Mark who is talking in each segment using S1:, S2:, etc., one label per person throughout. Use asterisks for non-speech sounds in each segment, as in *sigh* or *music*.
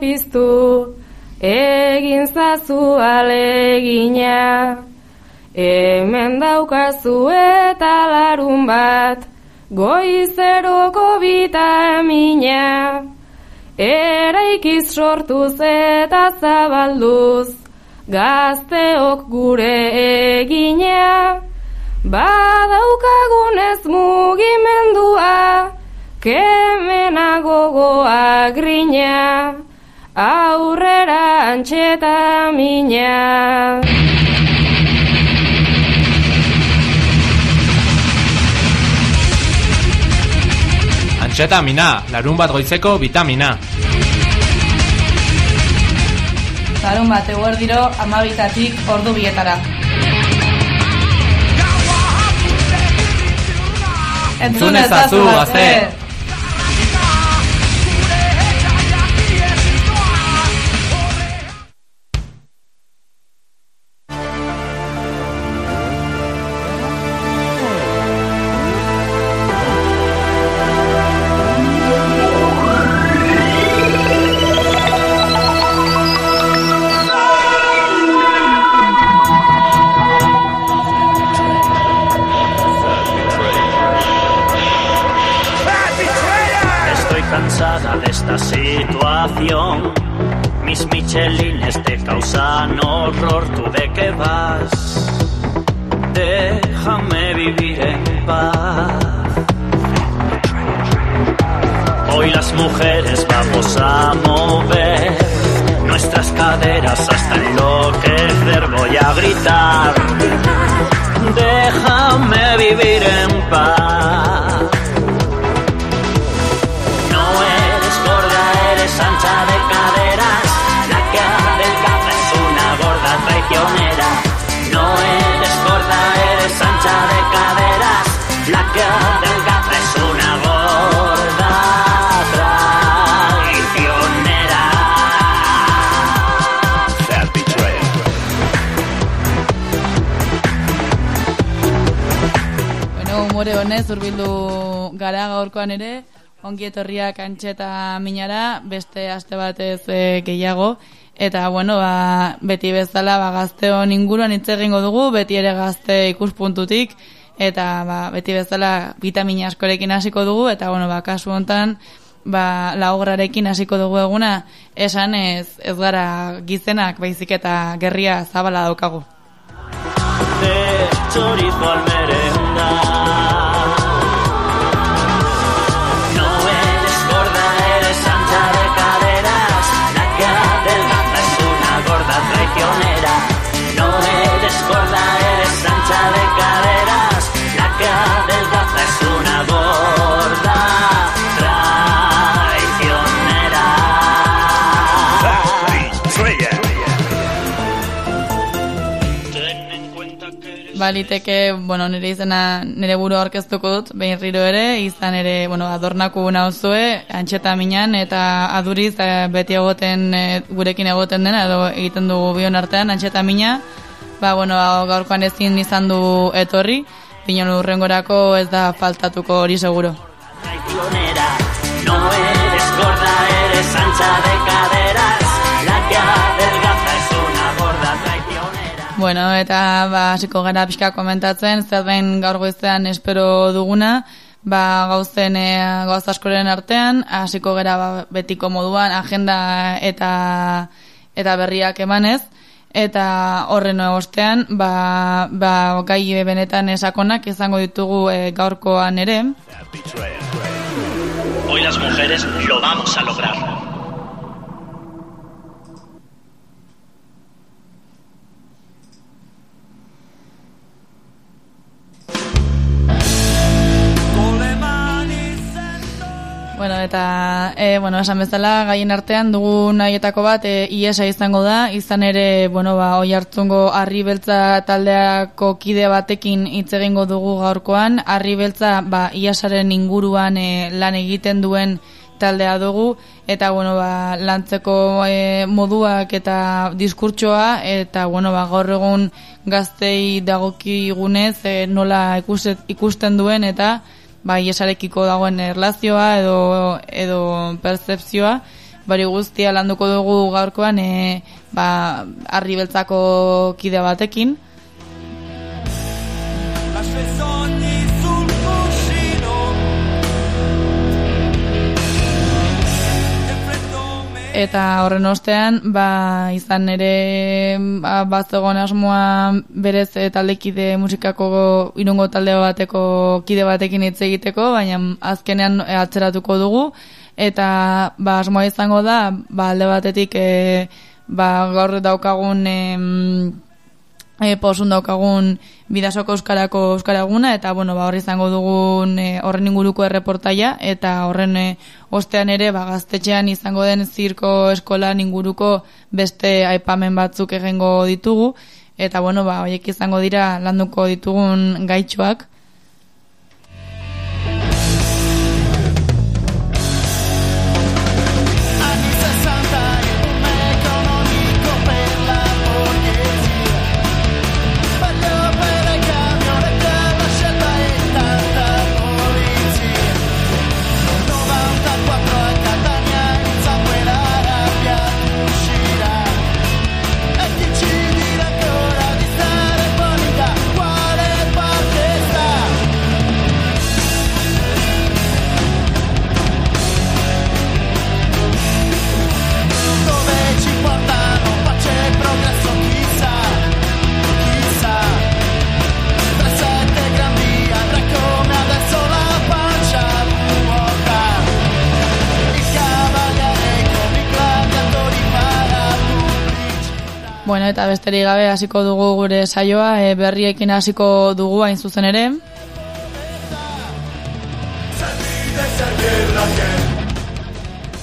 S1: piztu, egin zazu alegina. Hemen daukazu eta larun bat, goizeroko bitamina. Eraikiz sortuz eta zabalduz, gazteok gure egina. Badaukagunez mugimendua, kemena gogoa grina, aurrera antxeta mina.
S2: Antxetamina, larun bat goizeko vitamina.
S3: Larun bat eguerdiro amabitatik ordu bietara.
S2: Entzun ezazu, gazte!
S3: Gaurkoan ere, ongi etorriak antxeta minara, beste aste batez e, gehiago, eta bueno, ba, beti bezala ba, gazteon inguruan hitz egingo dugu, beti ere gazte ikuspuntutik, eta ba, beti bezala vitamina askorekin hasiko dugu, eta bueno, ba, kasu hontan, ba, laograrekin hasiko dugu eguna, esan ez, ez gara gizenak baizik eta gerria zabala daukagu.
S4: de
S3: Baliteke, bueno, nire izena nire buru aurkeztuko dut, behin riro ere, izan ere, bueno, adornaku nauzue, antxeta minan, eta aduriz beti egoten, eh, gurekin egoten dena, edo egiten dugu bion artean, antxeta mina, ba, bueno, gaurkoan ezin izan du etorri, pinon urrengorako ez da faltatuko hori seguro.
S4: No eres gorda, eres ancha de caderas.
S3: Bueno, eta ba, hasiko gara pixka komentatzen, zer behin gaur goizean espero duguna, ba, gauzen e, gauz askoren artean, hasiko gara ba, betiko moduan agenda eta eta berriak emanez, eta horren ostean, ba, ba, gai benetan esakonak izango ditugu e, gaurkoan ere.
S4: Hoy las mujeres lo vamos a lograr.
S3: Bueno, eta, e, bueno, esan bezala, gaien artean dugu nahietako bat, e, iesa izango da, izan ere, bueno, ba, oi hartzungo harri beltza taldeako kide batekin hitz egingo dugu gaurkoan, harri beltza, ba, iesaren inguruan e, lan egiten duen taldea dugu, eta, bueno, ba, lantzeko e, moduak eta diskurtsoa, eta, bueno, ba, gaur egun gaztei dagokigunez e, nola ikusten duen, eta, ba, iesarekiko dagoen erlazioa edo, edo percepzioa, bari guztia landuko dugu gaurkoan e, ba, arri beltzako kide batekin. Eta horren ostean, ba, izan ere ba, bazegoen asmoa berez e, taldekide musikako irungo talde bateko kide batekin hitz egiteko, baina azkenean e, atzeratuko dugu. Eta ba, asmoa izango da, ba, alde batetik e, ba, gaur daukagun em, e, posun daukagun bidasoko euskarako euskaraguna eta bueno, ba, horri izango dugun e, horren inguruko erreportaia eta horren e, ostean ere ba, gaztetxean izango den zirko eskolan inguruko beste aipamen batzuk egingo ditugu eta bueno, ba, horiek izango dira landuko ditugun gaitxoak. Eta besterik gabe hasiko dugu gure saioa, e, berriekin hasiko dugu hain zuzen ere.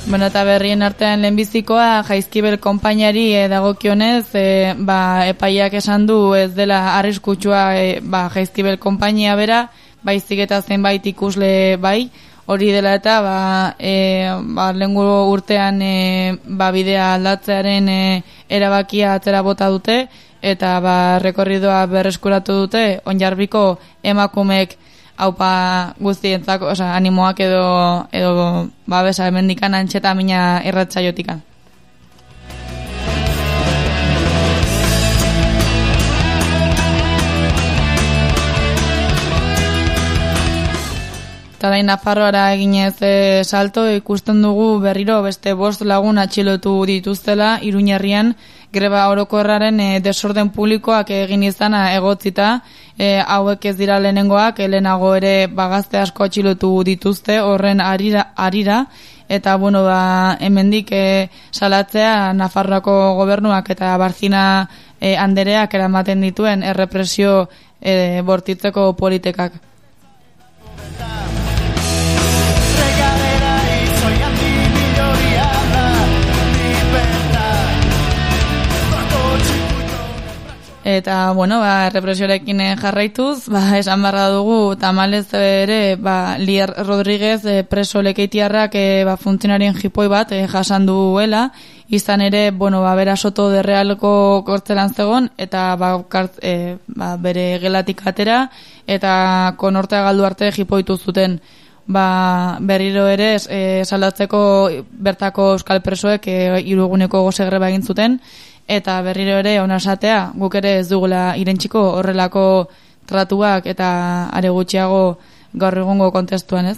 S3: Bueno, eta berrien artean lehenbizikoa jaizkibel konpainari e, dagokionez, e, ba, epaiak esan du ez dela arriskutsua e, ba, jaizkibel konpainia bera, baizik eta zenbait ikusle bai, hori dela eta ba, e, ba, lehengu urtean e, ba, bidea aldatzearen e, erabakia atzera bota dute, eta ba, rekorridoa berreskuratu dute, onjarbiko emakumeek haupa guztientzako, osea, animoak edo, edo babesa hemendikan antxeta mina irratsaiotikan. Talain Nafarroara eginez e, salto ikusten dugu berriro beste bost lagun atxilotu dituztela Iruñerrian greba orokorraren e, desorden publikoak egin izana egotzita e, hauek ez dira lehenengoak helenago ere bagazte asko atxilotu dituzte horren arira, arira eta bueno ba hemendik e, salatzea Nafarroako gobernuak eta Barzina e, andereak eramaten dituen errepresio e, bortitzeko politikak. Eta, bueno, ba, represiorekin eh, jarraituz, ba, esan barra dugu, tamalez ere, ba, Lier Rodríguez eh, preso lekeitiarrak eh, ba, funtzionarien jipoi bat eh, jasan duela, izan ere, bueno, ba, bera soto de realko kortzelan zegon, eta ba, kart, eh, ba, bere gelatik atera, eta konortea galdu arte jipoitu zuten. Ba, berriro ere e, saldatzeko bertako euskal presoek e, iruguneko goze greba egin zuten eta berriro ere ona esatea guk ere ez dugula irentziko horrelako tratuak eta are gutxiago gaur egungo kontestuan ez.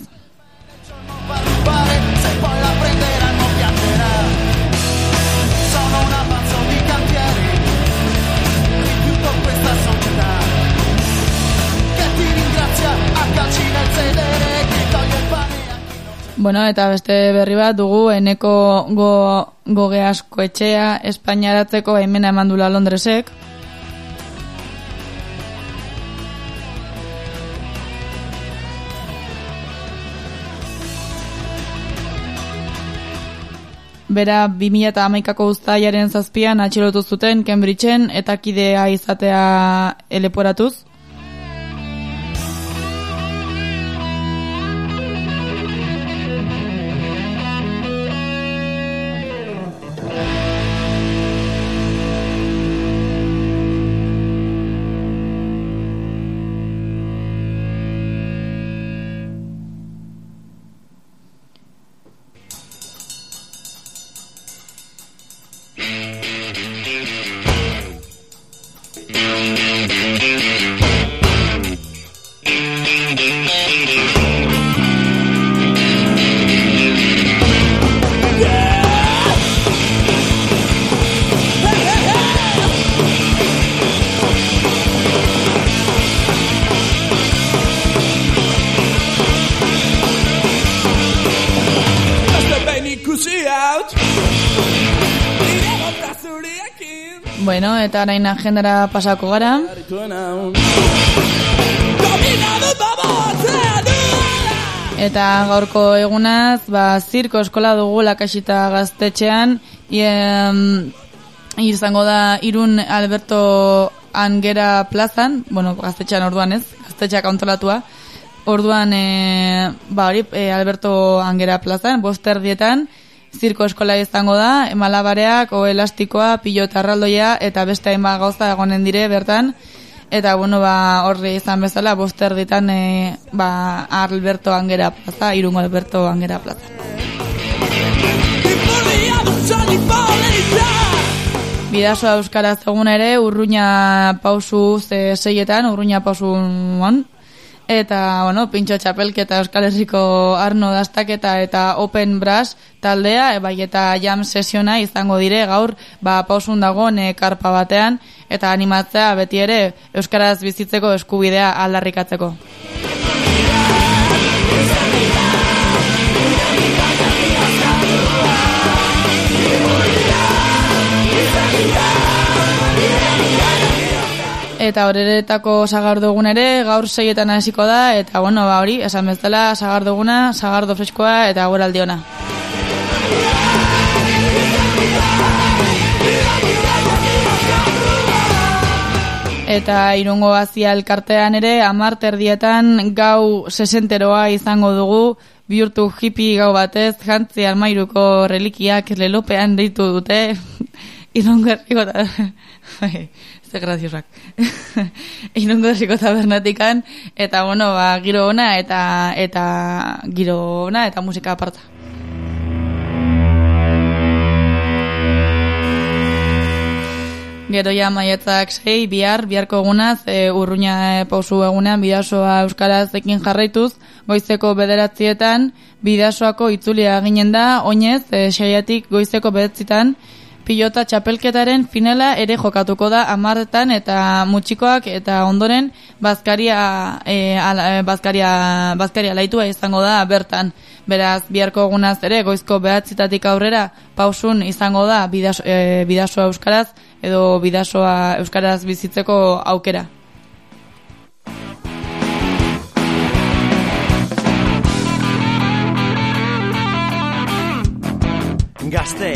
S3: Bueno, eta beste berri bat dugu eneko go, goge asko etxea Espainiaratzeko hemen emandula Londresek. Bera 2008ko uztailaren zazpian atxilotu zuten Cambridgeen eta kidea izatea eleporatuz. Eta orain agendara pasako gara. Eta gaurko egunaz, ba, zirko eskola dugu lakasita gaztetxean, ien, izango da irun Alberto Angera plazan, bueno, gaztetxean orduan ez, gaztetxeak antolatua, orduan, e, ba, hori, e, Alberto Angera plazan, boster dietan, zirko eskola izango da, malabareak, o elastikoa, pilota arraldoia, eta beste hainbat gauza egonen dire bertan, eta bueno, ba, horri izan bezala, boster ditan, e, ba, Alberto Angera plaza, irungo Alberto Angera plaza. Bidasoa euskaraz egun ere, urruña pausu ze seietan, urruña pausu on, eta, bueno, pintxo txapelketa euskal herriko arno dastaketa eta open brass taldea, e, bai eta jam sesiona izango dire gaur, ba, pausun dago ne karpa batean, eta animatzea beti ere euskaraz bizitzeko eskubidea aldarrikatzeko. Eta horeretako sagardo egun ere gaur seietan hasiko da eta bueno, ba hori, esan bezala sagardo eguna, sagardo freskoa eta goraldi ona. Eta irungo bazia elkartean ere, amar terdietan gau sesenteroa izango dugu, bihurtu hippie gau batez, jantzi almairuko relikiak lelopean deitu dute, *laughs* irungo. *laughs* Bai, Ze graziosak. *laughs* irungo herriko tabernatikan, eta bueno, ba, giro ona eta, eta giro ona eta musika aparta. Gero ja maietzak sei, bihar, biharko egunaz, e, urruña e, pausu egunean, bidasoa euskaraz ekin jarraituz, goizeko bederatzietan, bidasoako itzulia ginen da, oinez, e, saiatik goizeko bedatzitan, pilota txapelketaren finala ere jokatuko da amarretan eta mutxikoak eta ondoren bazkaria, e, ala, e, bazkaria, bazkaria laitua izango da bertan. Beraz, biharko egunaz ere, goizko behatzitatik aurrera, pausun izango da bidaso, e, bidasoa euskaraz, edo bidasoa euskaraz bizitzeko aukera.
S5: Gazte,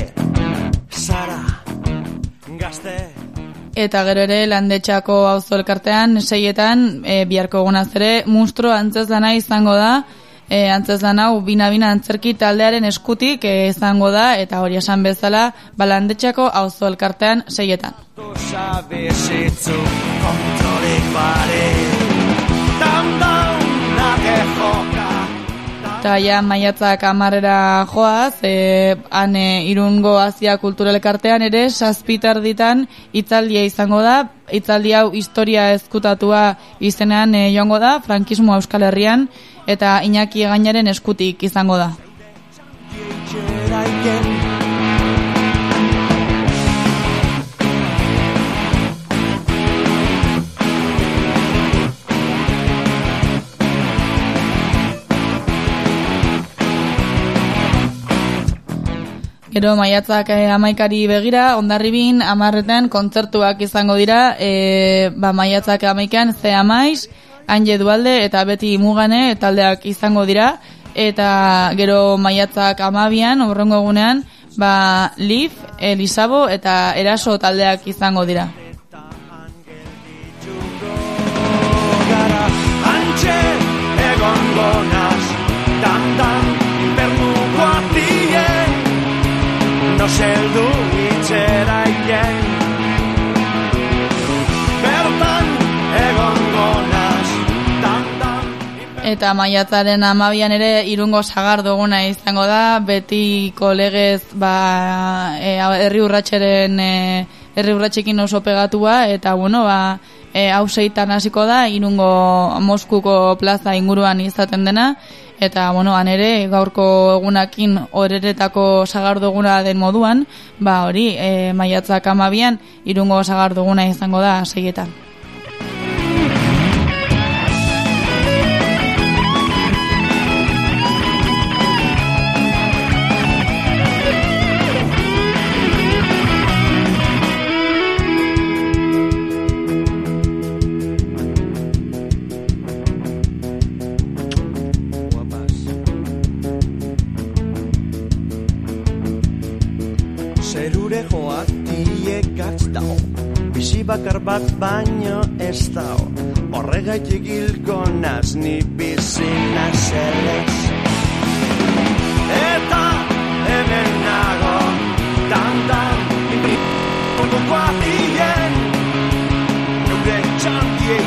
S5: Sara, gazte.
S3: Eta gero ere landetxako auzo elkartean seietan e, biharko egunaz ere munstro antzezlana izango da e, antzezlan hau bina-bina antzerki taldearen eskutik e, izango da eta hori esan bezala balandetxako auzo elkartean seietan.
S5: Kontrolik bare
S3: Eta ja maiatzak amarrera joaz, e, han e, irungo Azia Kultural Elkartean ere, saspitar ditan itzaldia izango da, itzaldi hau historia ezkutatua izenean e, joango da, frankismo Euskal Herrian, eta Iñaki gainaren eskutik izango da. Gero maiatzak eh, amaikari begira, ondarribin amarretan kontzertuak izango dira, e, ba, maiatzak amaikan ze amaiz, anje dualde eta beti mugane taldeak izango dira, eta gero maiatzak amabian, horrengo egunean, ba, Liv, Elisabo eta Eraso taldeak izango dira.
S5: Antxe egongo No zeldu itxeraien Bertan egongo naz Dan dan
S3: Eta maiatzaren amabian ere irungo sagardo eguna izango da, beti kolegez ba, e, herri urratxeren e, herri urratxekin oso pegatua, eta bueno, ba, e, hau seitan hasiko da, irungo Moskuko plaza inguruan izaten dena, eta bueno, han ere gaurko egunakin horeretako sagardo eguna den moduan, ba hori, e, maiatzak amabian irungo sagardo eguna izango da seietan.
S5: Joak diekatz dao Bizi bakar bat baino ez dao Horregaitik hilko naz ni bizi nazelez Eta hemen nago Dan dan Munduko atien Nure txanti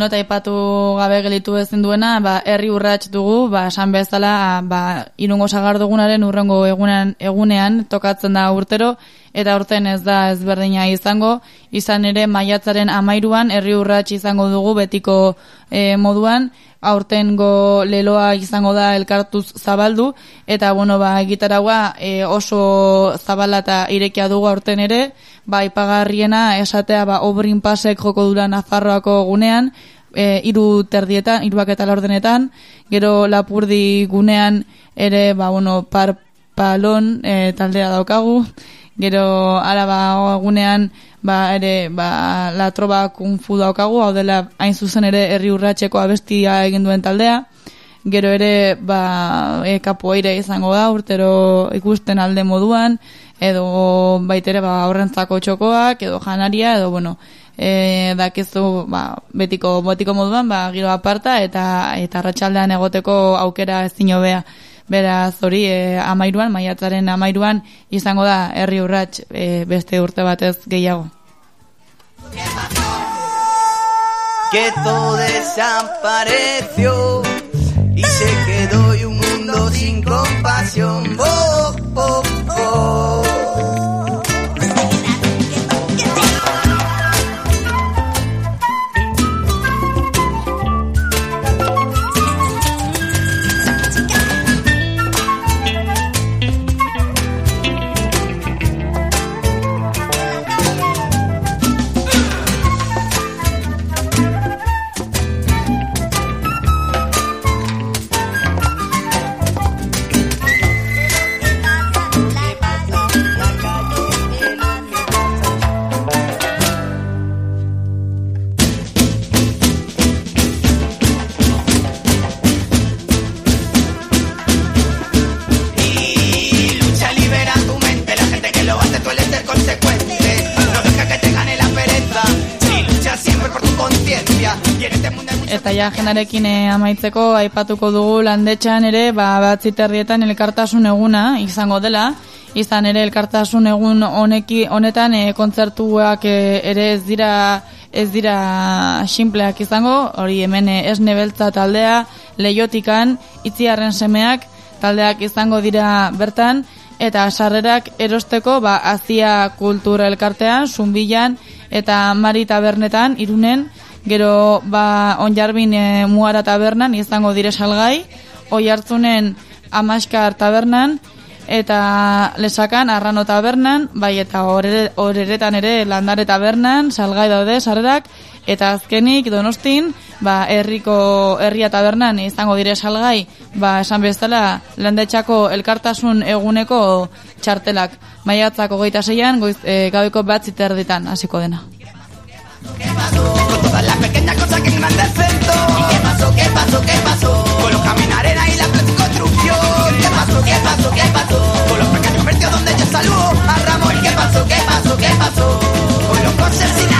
S3: Bueno, eta ipatu gabe gelitu ezin duena, ba, herri urrats dugu, ba, esan bezala, ba, irungo sagar dugunaren urrengo egunean, egunean tokatzen da urtero, eta urten ez da ezberdina izango, izan ere maiatzaren amairuan herri urrats izango dugu betiko eh, moduan, aurtengo leloa izango da elkartuz zabaldu, eta bueno, ba, gitaragua e, oso zabala eta irekia dugu aurten ere, ba, ipagarriena esatea ba, obrin pasek joko dura Nafarroako gunean, e, iru terdietan, iruak eta laurdenetan, gero lapurdi gunean ere, ba, bueno, par palon e, taldea daukagu, gero araba gunean ba, ere ba, la troba kung fu daukagu, hau dela hain zuzen ere herri urratxeko abestia egin duen taldea, gero ere ba, e, kapoeira izango da, urtero ikusten alde moduan, edo baitere ba, aurrentzako txokoak, edo janaria, edo bueno, e, dakizu ba, betiko, betiko moduan, ba, giro aparta eta eta arratsaldean egoteko aukera ezin hobea. Beraz, hori, e, amairuan, maiatzaren amairuan, izango da herri urrats e, beste urte batez gehiago.
S6: que todo desapareció y se quedó y un mundo sin compasión. Oh, siempre por tu conciencia. Y en este mundo
S3: Eta ja jenarekin eh, amaitzeko aipatuko dugu landetxan ere, ba, batzi terrietan elkartasun eguna izango dela, izan ere elkartasun egun honeki honetan eh, kontzertuak eh, ere ez dira ez dira sinpleak izango, hori hemen eh, esne beltza taldea, leiotikan, itziarren semeak, taldeak izango dira bertan, eta sarrerak erosteko ba, azia kultura elkartean, zumbilan, eta mari tabernetan, irunen, gero ba, onjarbin e, muara tabernan izango dire salgai, oi hartzunen amaskar tabernan, eta lesakan arrano tabernan, bai eta horere- horeretan ere landare tabernan, salgai daude sarrerak, Eta azkenik donostin, ba, herriko herria tabernan izango dire salgai, ba, esan bezala landetxako elkartasun eguneko txartelak. Maiatzako geita zeian, goiz, e, gabeko bat ziterditan, hasiko dena.
S6: ¿Qué pasó? ¿Qué pasó? ¿Qué pasó? Con los coches sin.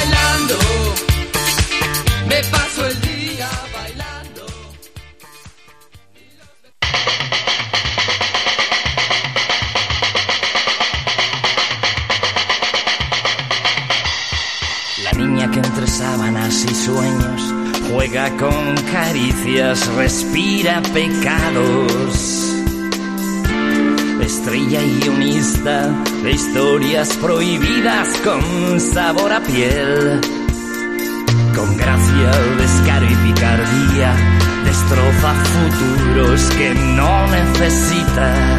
S6: respira pecados. Estrella y guionista de historias prohibidas con sabor a piel. Con gracia, descaro y picardía, destroza futuros que no necesita.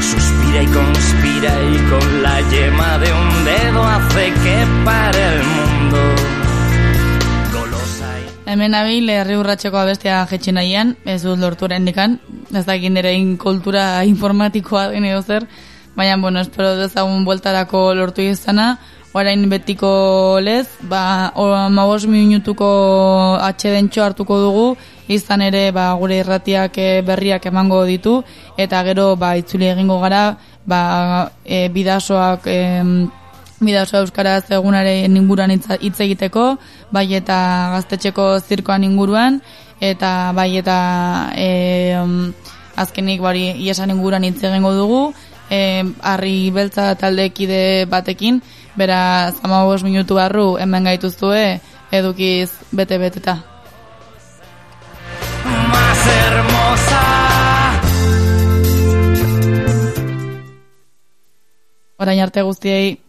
S6: Suspira y conspira y con la yema de un dedo hace que pare el mundo.
S3: Hemen abil herri urratxeko abestia jetxi nahian, ez dut lorturen nikan, ez dakit nire kultura informatikoa den edo zer, baina, bueno, espero dezagun bueltarako lortu izana, orain betiko lez, ba, mabos minutuko atxedentxo hartuko dugu, izan ere, ba, gure irratiak eh, berriak emango ditu, eta gero, ba, itzuli egingo gara, ba, e, bidasoak, em, Bidaso Euskaraz egunaren inguruan hitz- egiteko, bai eta gaztetxeko zirkoan inguruan, eta bai eta e, azkenik bari iesan inguruan hitz egingo dugu, e, harri beltza taldekide batekin, bera zamabos minutu barru hemen gaituztue edukiz bete-beteta.
S6: más hermosa.
S3: Orain arte guztiei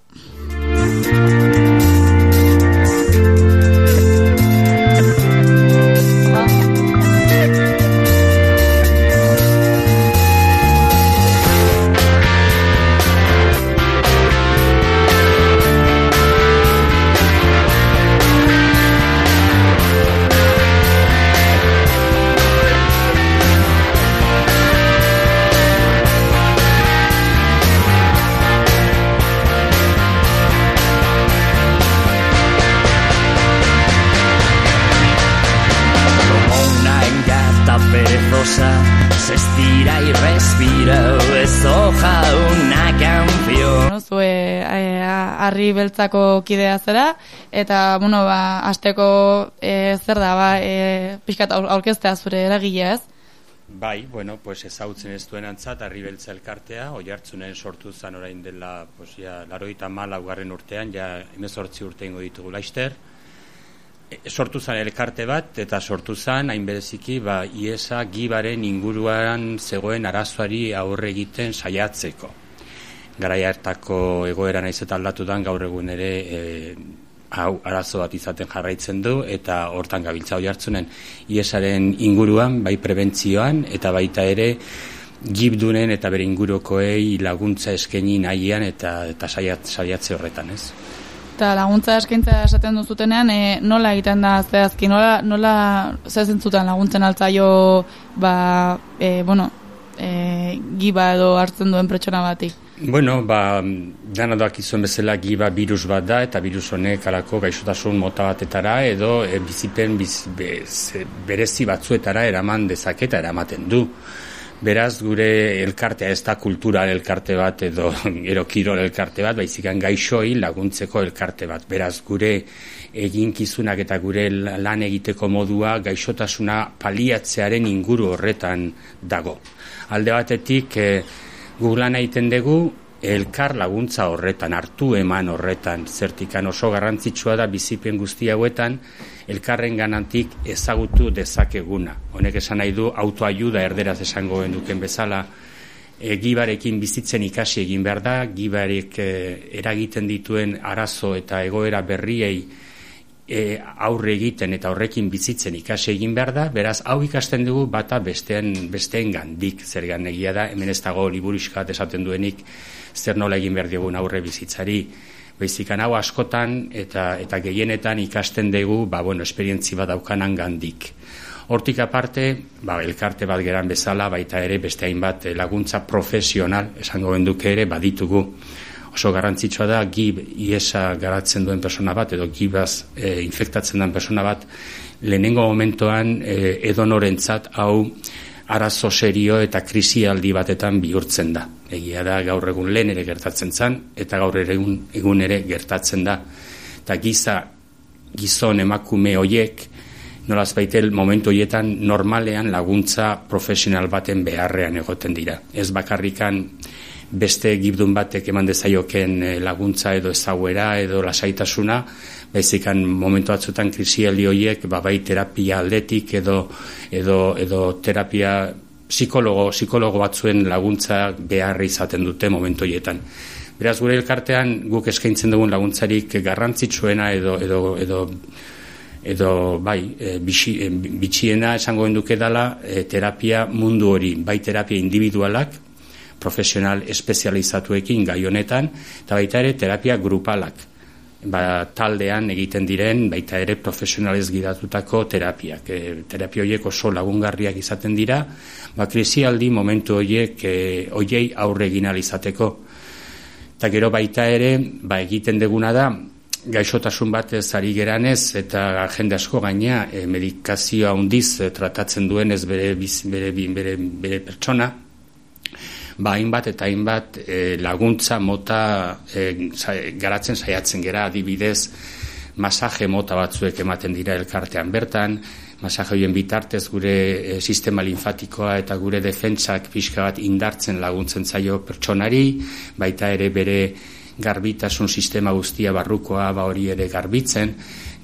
S3: beltzako kidea zera, eta, bueno, ba, asteko e, zer da, ba, e, pixkat aur- aurkeztea zure eragilea ez?
S7: Bai, bueno, pues ezautzen ez duen antzat, Arribeltza elkartea, oi hartzunen sortu zan orain dela, pues ja, laroita malaugarren urtean, ja emezortzi urte ingo ditugu laister. E, sortu zan elkarte bat, eta sortu zan, hain bereziki, ba, iesa gibaren inguruan zegoen arazoari aurre egiten saiatzeko. Garai hartako egoera naiz eta aldatu dan gaur egun ere e, hau arazo bat izaten jarraitzen du eta hortan gabiltza hoi hartzunen iesaren inguruan, bai prebentzioan eta baita ere gibdunen eta bere ingurukoei laguntza eskaini nahian eta eta saiat, saiatze horretan, ez?
S3: Eta laguntza eskaintza esaten duzutenean, e, nola egiten da zehazki, nola, nola zezentzutan laguntzen altzaio, ba, e, bueno, e, giba edo hartzen duen pertsona bati.
S7: Bueno, ba, dana doak izuen bezala giba virus bat da, eta virus honek alako gaixotasun mota batetara, edo e, bizipen biz, bez, berezi batzuetara eraman dezaketa eramaten du. Beraz, gure elkartea ez da kultural elkarte bat edo *laughs* ero kirol elkarte bat, baizikan gaixoi laguntzeko elkarte bat. Beraz, gure eginkizunak eta gure lan egiteko modua gaixotasuna paliatzearen inguru horretan dago. Alde batetik, e, guk lan egiten dugu elkar laguntza horretan, hartu eman horretan, zertikan oso garrantzitsua da bizipen guzti hauetan, elkarren ganantik ezagutu dezakeguna. Honek esan nahi du autoayuda erderaz esango duken bezala, e, gibarekin bizitzen ikasi egin behar da, gibarek e, eragiten dituen arazo eta egoera berriei e, aurre egiten eta horrekin bizitzen ikasi egin behar da, beraz hau ikasten dugu bata besteen, besteen gandik zergan egia da, hemen ez dago liburiskat esaten duenik zer nola egin behar diogun aurre bizitzari, Baizikan hau askotan eta eta gehienetan ikasten dugu, ba bueno, esperientzi bat daukanan gandik. Hortik aparte, ba, elkarte bat geran bezala, baita ere beste hainbat laguntza profesional, esango genduke ere, baditugu. Oso garrantzitsua da, gib iesa garatzen duen persona bat, edo gibaz e, infektatzen den persona bat, lehenengo momentoan e, edonorentzat hau arazo serio eta krisialdi batetan bihurtzen da. Egia da gaur egun lehen ere gertatzen zen eta gaur egun, egun ere gertatzen da. Eta giza gizon emakume hoiek nolaz baitel momentu hoietan normalean laguntza profesional baten beharrean egoten dira. Ez bakarrikan beste gibdun batek eman dezaioken eh, laguntza edo ezaguera edo lasaitasuna, baizikan momentu batzutan krisialdi horiek ba, bai terapia aldetik edo, edo, edo terapia psikologo, psikologo batzuen laguntza beharri izaten dute momentu horietan. Beraz gure elkartean guk eskaintzen dugun laguntzarik garrantzitsuena edo, edo, edo edo bai, e, bitxiena esango genduke dela e, terapia mundu hori, bai terapia individualak, profesional espezializatuekin gai honetan, eta baita ere terapia grupalak, ba, taldean egiten diren, baita ere profesionalez gidatutako terapiak. E, terapia horiek oso lagungarriak izaten dira, ba, krisialdi momentu horiek e, hoiei aurre egin izateko. Eta gero baita ere, ba, egiten deguna da, gaixotasun bat ez ari geranez eta jende asko gaina e, medikazioa handiz e, tratatzen duen ez bere, biz, bere, bere, bere pertsona, ba hainbat eta hainbat e, laguntza mota e, garatzen saiatzen gera. Adibidez masaje mota batzuek ematen dira elkartean bertan, masaje horien bitartez gure e, sistema linfatikoa eta gure defentsak pixka bat indartzen laguntzen zaio pertsonari, baita ere bere garbitasun sistema guztia barrukoa ba hori ere garbitzen,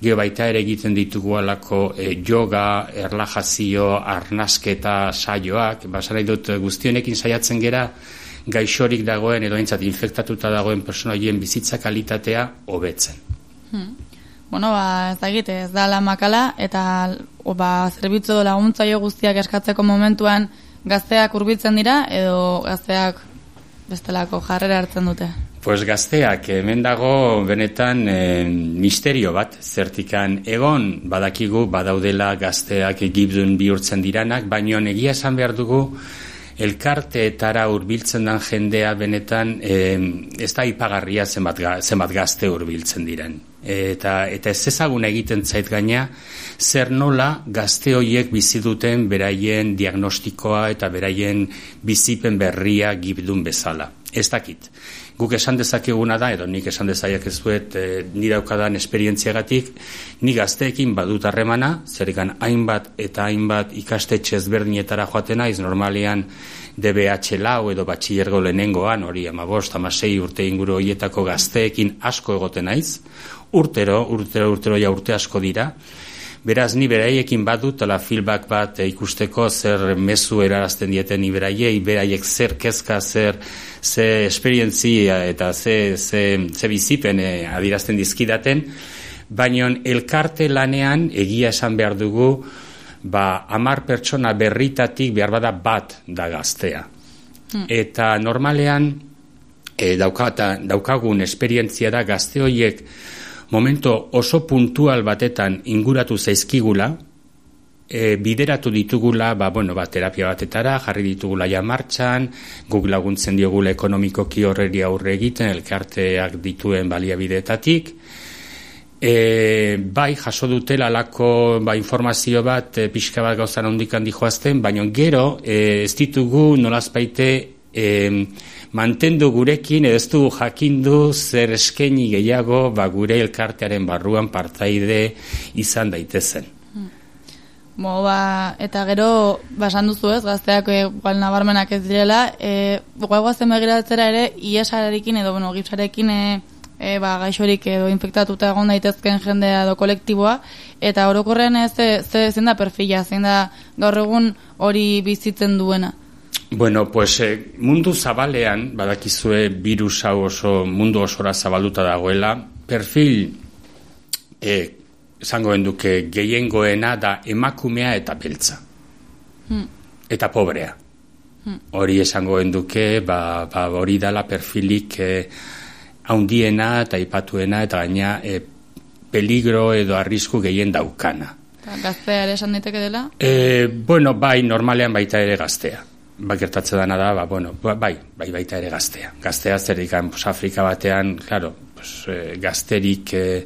S7: Geo baita ere egiten ditugu alako e, yoga, erlajazio, arnasketa, saioak, basarai dut guztionekin saiatzen gera, gaixorik dagoen edo aintzat infektatuta dagoen persona horien bizitza kalitatea hobetzen.
S3: Hmm. Bueno, ba, ez da egite, ez da lan makala, eta o, ba, zerbitzu laguntzaio guztiak eskatzeko momentuan gazteak hurbiltzen dira, edo gazteak bestelako jarrera hartzen dute?
S7: Pues gazteak, hemen dago benetan e, misterio bat, zertikan egon badakigu badaudela gazteak egibdun bihurtzen diranak, baino egia esan behar dugu elkarteetara hurbiltzen den jendea benetan e, ez da ipagarria zenbat, zenbat gazte hurbiltzen diren. Eta, eta ez ezagun egiten zait gaina, zer nola gazte horiek bizi duten beraien diagnostikoa eta beraien bizipen berria gibdun bezala. Ez dakit. Guk esan dezakeguna da, edo nik esan dezaiak ez duet, e, ni daukadan esperientziagatik, ni gazteekin badut harremana, zerrikan hainbat eta hainbat ikastetxe ezberdinetara joaten naiz, normalean DBH lau edo batxillergo lehenengoan, hori amabost, amasei urte inguru hoietako gazteekin asko egoten naiz, urtero, urtero, urtero ja urte asko dira, Beraz, ni beraiekin badut, la feedback bat eh, ikusteko zer mezu erarazten dieten ni beraiei, beraiek zer kezka, zer ze esperientzia eta ze, ze, ze bizipen eh, adirazten dizkidaten, baina elkarte lanean egia esan behar dugu, ba, amar pertsona berritatik behar bada bat da gaztea. Eta normalean, e, daukata, daukagun esperientzia da gazte horiek momento oso puntual batetan inguratu zaizkigula, e, bideratu ditugula, ba, bueno, ba, terapia batetara, jarri ditugula ja martxan, guk laguntzen diogula ekonomikoki horreri aurre egiten, elkarteak dituen baliabideetatik, E, bai, jaso dutela lako ba, informazio bat e, pixka bat gauzan ondikan dijoazten, baina gero e, ez ditugu nolazpaite e, mantendu gurekin ez dugu jakindu zer eskaini gehiago ba, gure elkartearen barruan partaide izan daitezen.
S3: Bo, ba, eta gero, basan duzu ez, gazteak e, igual nabarmenak ez direla, e, guagoazen begiratzera ere, iesarekin edo, bueno, gipsarekin e, e, ba, gaixorik edo infektatuta egon daitezken jendea edo kolektiboa, eta orokorrean ez, ze, zein da perfila, zein da gaur egun hori bizitzen duena.
S7: Bueno, pues eh, mundu zabalean, badakizue virus hau oso mundu osora zabalduta dagoela, perfil eh, esango duke gehiengoena da emakumea eta beltza.
S3: Hmm.
S7: Eta pobrea.
S3: Hmm.
S7: Hori esango duke, ba, ba, hori dala perfilik eh, haundiena eta ipatuena eta gaina eh, peligro edo arrisku gehien daukana.
S3: Gaztea ere esan daiteke dela?
S7: E, bueno, bai, normalean baita ere gaztea. Ba, gertatze dana da, ba, bueno, ba, bai, bai baita ere gaztea. Gaztea zer ikan, pues, Afrika batean, claro, pues, eh, gazterik eh,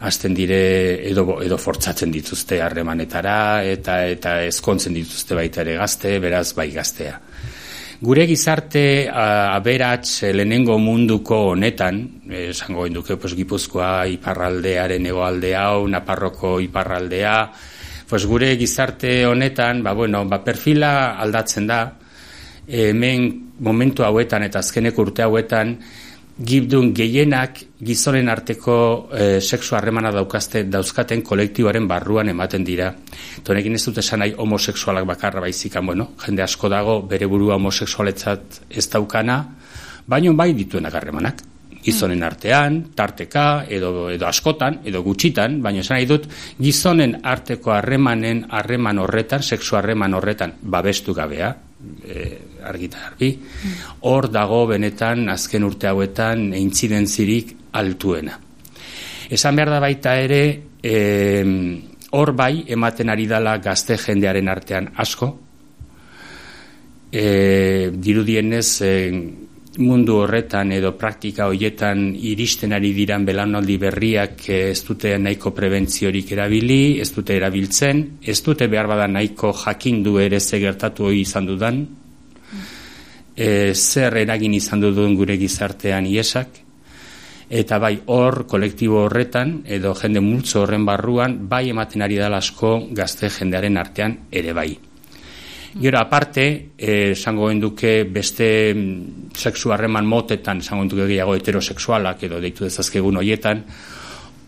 S7: hasten dire edo, edo fortzatzen dituzte harremanetara eta eta ezkontzen dituzte baita ere gazte, beraz bai gaztea. Gure gizarte aberats eh, lehenengo munduko honetan, eh, esango duke pues, Gipuzkoa iparraldearen egoalde hau, Naparroko iparraldea, pues, gure gizarte honetan, ba, bueno, ba, perfila aldatzen da, hemen momentu hauetan eta azkeneko urte hauetan, gibdun gehienak gizonen arteko e, sexu harremana daukazte dauzkaten kolektiboaren barruan ematen dira. Tonekin ez dut esan nahi homosexualak bakarra baizikan, bueno, jende asko dago bere burua homosexualetzat ez daukana, baino bai dituenak harremanak. Gizonen artean, tarteka, edo, edo askotan, edo gutxitan, baina esan nahi dut, gizonen arteko harremanen harreman horretan, sexu harreman horretan, babestu gabea, e, argita garbi, hor dago benetan azken urte hauetan intzidentzirik altuena. Esan behar da baita ere, e, hor bai ematen ari dala gazte jendearen artean asko, e, dirudienez e, mundu horretan edo praktika hoietan iristen ari diran belanaldi berriak eh, ez dute nahiko prebentziorik erabili, ez dute erabiltzen, ez dute behar bada nahiko jakindu ere ze gertatu hori izan dudan, e, zer eragin izan dudun gure gizartean iesak, eta bai hor kolektibo horretan edo jende multzo horren barruan bai ematen ari dala asko gazte jendearen artean ere bai. Gero aparte, eh, esango duke beste mm, sexu harreman motetan, esango duke gehiago heterosexualak edo deitu dezazkegun hoietan,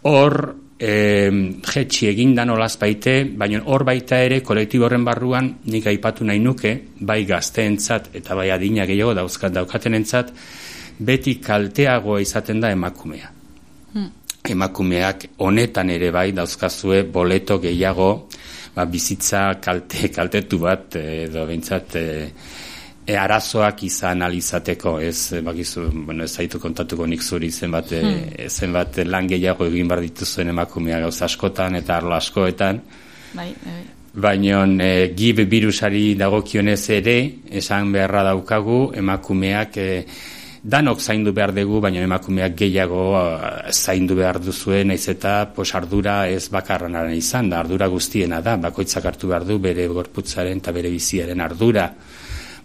S7: hor eh, jetxi egindan olaz baite, baina hor baita ere kolektibo horren barruan nik aipatu nahi nuke, bai gazteentzat eta bai adina gehiago dauzkat daukatenentzat, beti kalteagoa izaten da emakumea.
S3: Hmm.
S7: Emakumeak honetan ere bai dauzkazue boleto gehiago, ba, bizitza kalte, *laughs* kaltetu bat edo behintzat e, e, arazoak izan alizateko ez bakizu, bueno, ez zaitu kontatuko nik zuri zenbat, hmm. e, zenbat lan gehiago egin bar dituzuen emakumea gauza askotan eta arlo askoetan
S3: Bai, bai.
S7: baina e, gib virusari dagokionez ere esan beharra daukagu emakumeak e, danok zaindu behar dugu, baina emakumeak gehiago uh, zaindu behar duzuen, naiz eta pos, ardura ez bakarran izan, da ardura guztiena da, bakoitzak hartu behar du bere gorputzaren eta bere biziaren ardura.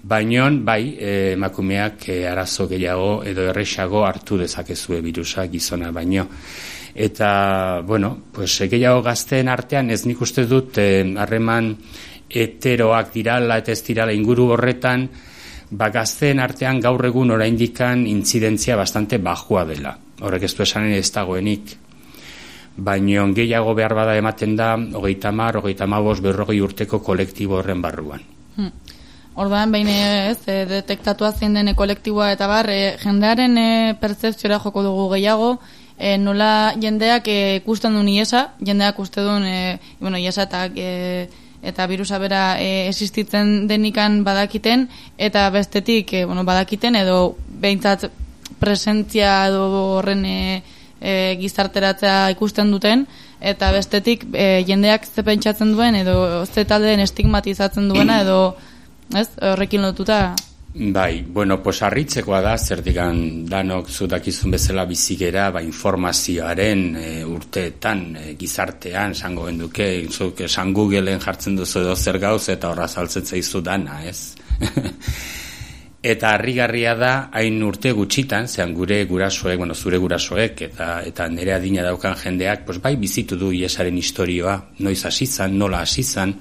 S7: Baina, bai, eh, emakumeak eh, arazo gehiago edo erresago hartu dezakezue virusa gizona baino. Eta, bueno, pues, eh, gehiago gazteen artean ez nik uste dut eh, harreman heteroak dirala eta ez dirala inguru horretan, ba gazteen artean gaur egun oraindikan intzidentzia bastante bajua dela. Horrek ez du esanen ez dagoenik. Baina gehiago behar bada ematen da, hogeita mar, hogeita mabos, berrogei urteko kolektibo horren barruan.
S3: Orduan, behin eh, ez, e, detektatua zein den kolektiboa eta bar, e, jendearen e, pertzepziora joko dugu gehiago, e, nola jendeak e, ikusten duen iesa, jendeak uste duen, e, bueno, iesa eta, e, eta virusa bera e, existitzen denikan badakiten, eta bestetik, e, bueno, badakiten, edo behintzat presentzia edo horren e, gizarteratzea ikusten duten, eta bestetik e, jendeak ze pentsatzen duen, edo ze taldeen estigmatizatzen duena, edo ez, horrekin lotuta
S7: Bai, bueno, pues harritzekoa da, zertikan danok zutakizun bezala bizigera, ba, informazioaren e, urteetan, e, gizartean, esango genduke, zuk esan Googleen jartzen duzu edo zer gauz, eta horra saltzen zaizu dana, ez? *laughs* eta harrigarria da, hain urte gutxitan, zean gure gurasoek, bueno, zure gurasoek, eta, eta nire adina daukan jendeak, pues bai bizitu du iesaren historioa, noiz hasi zan, nola hasi zan,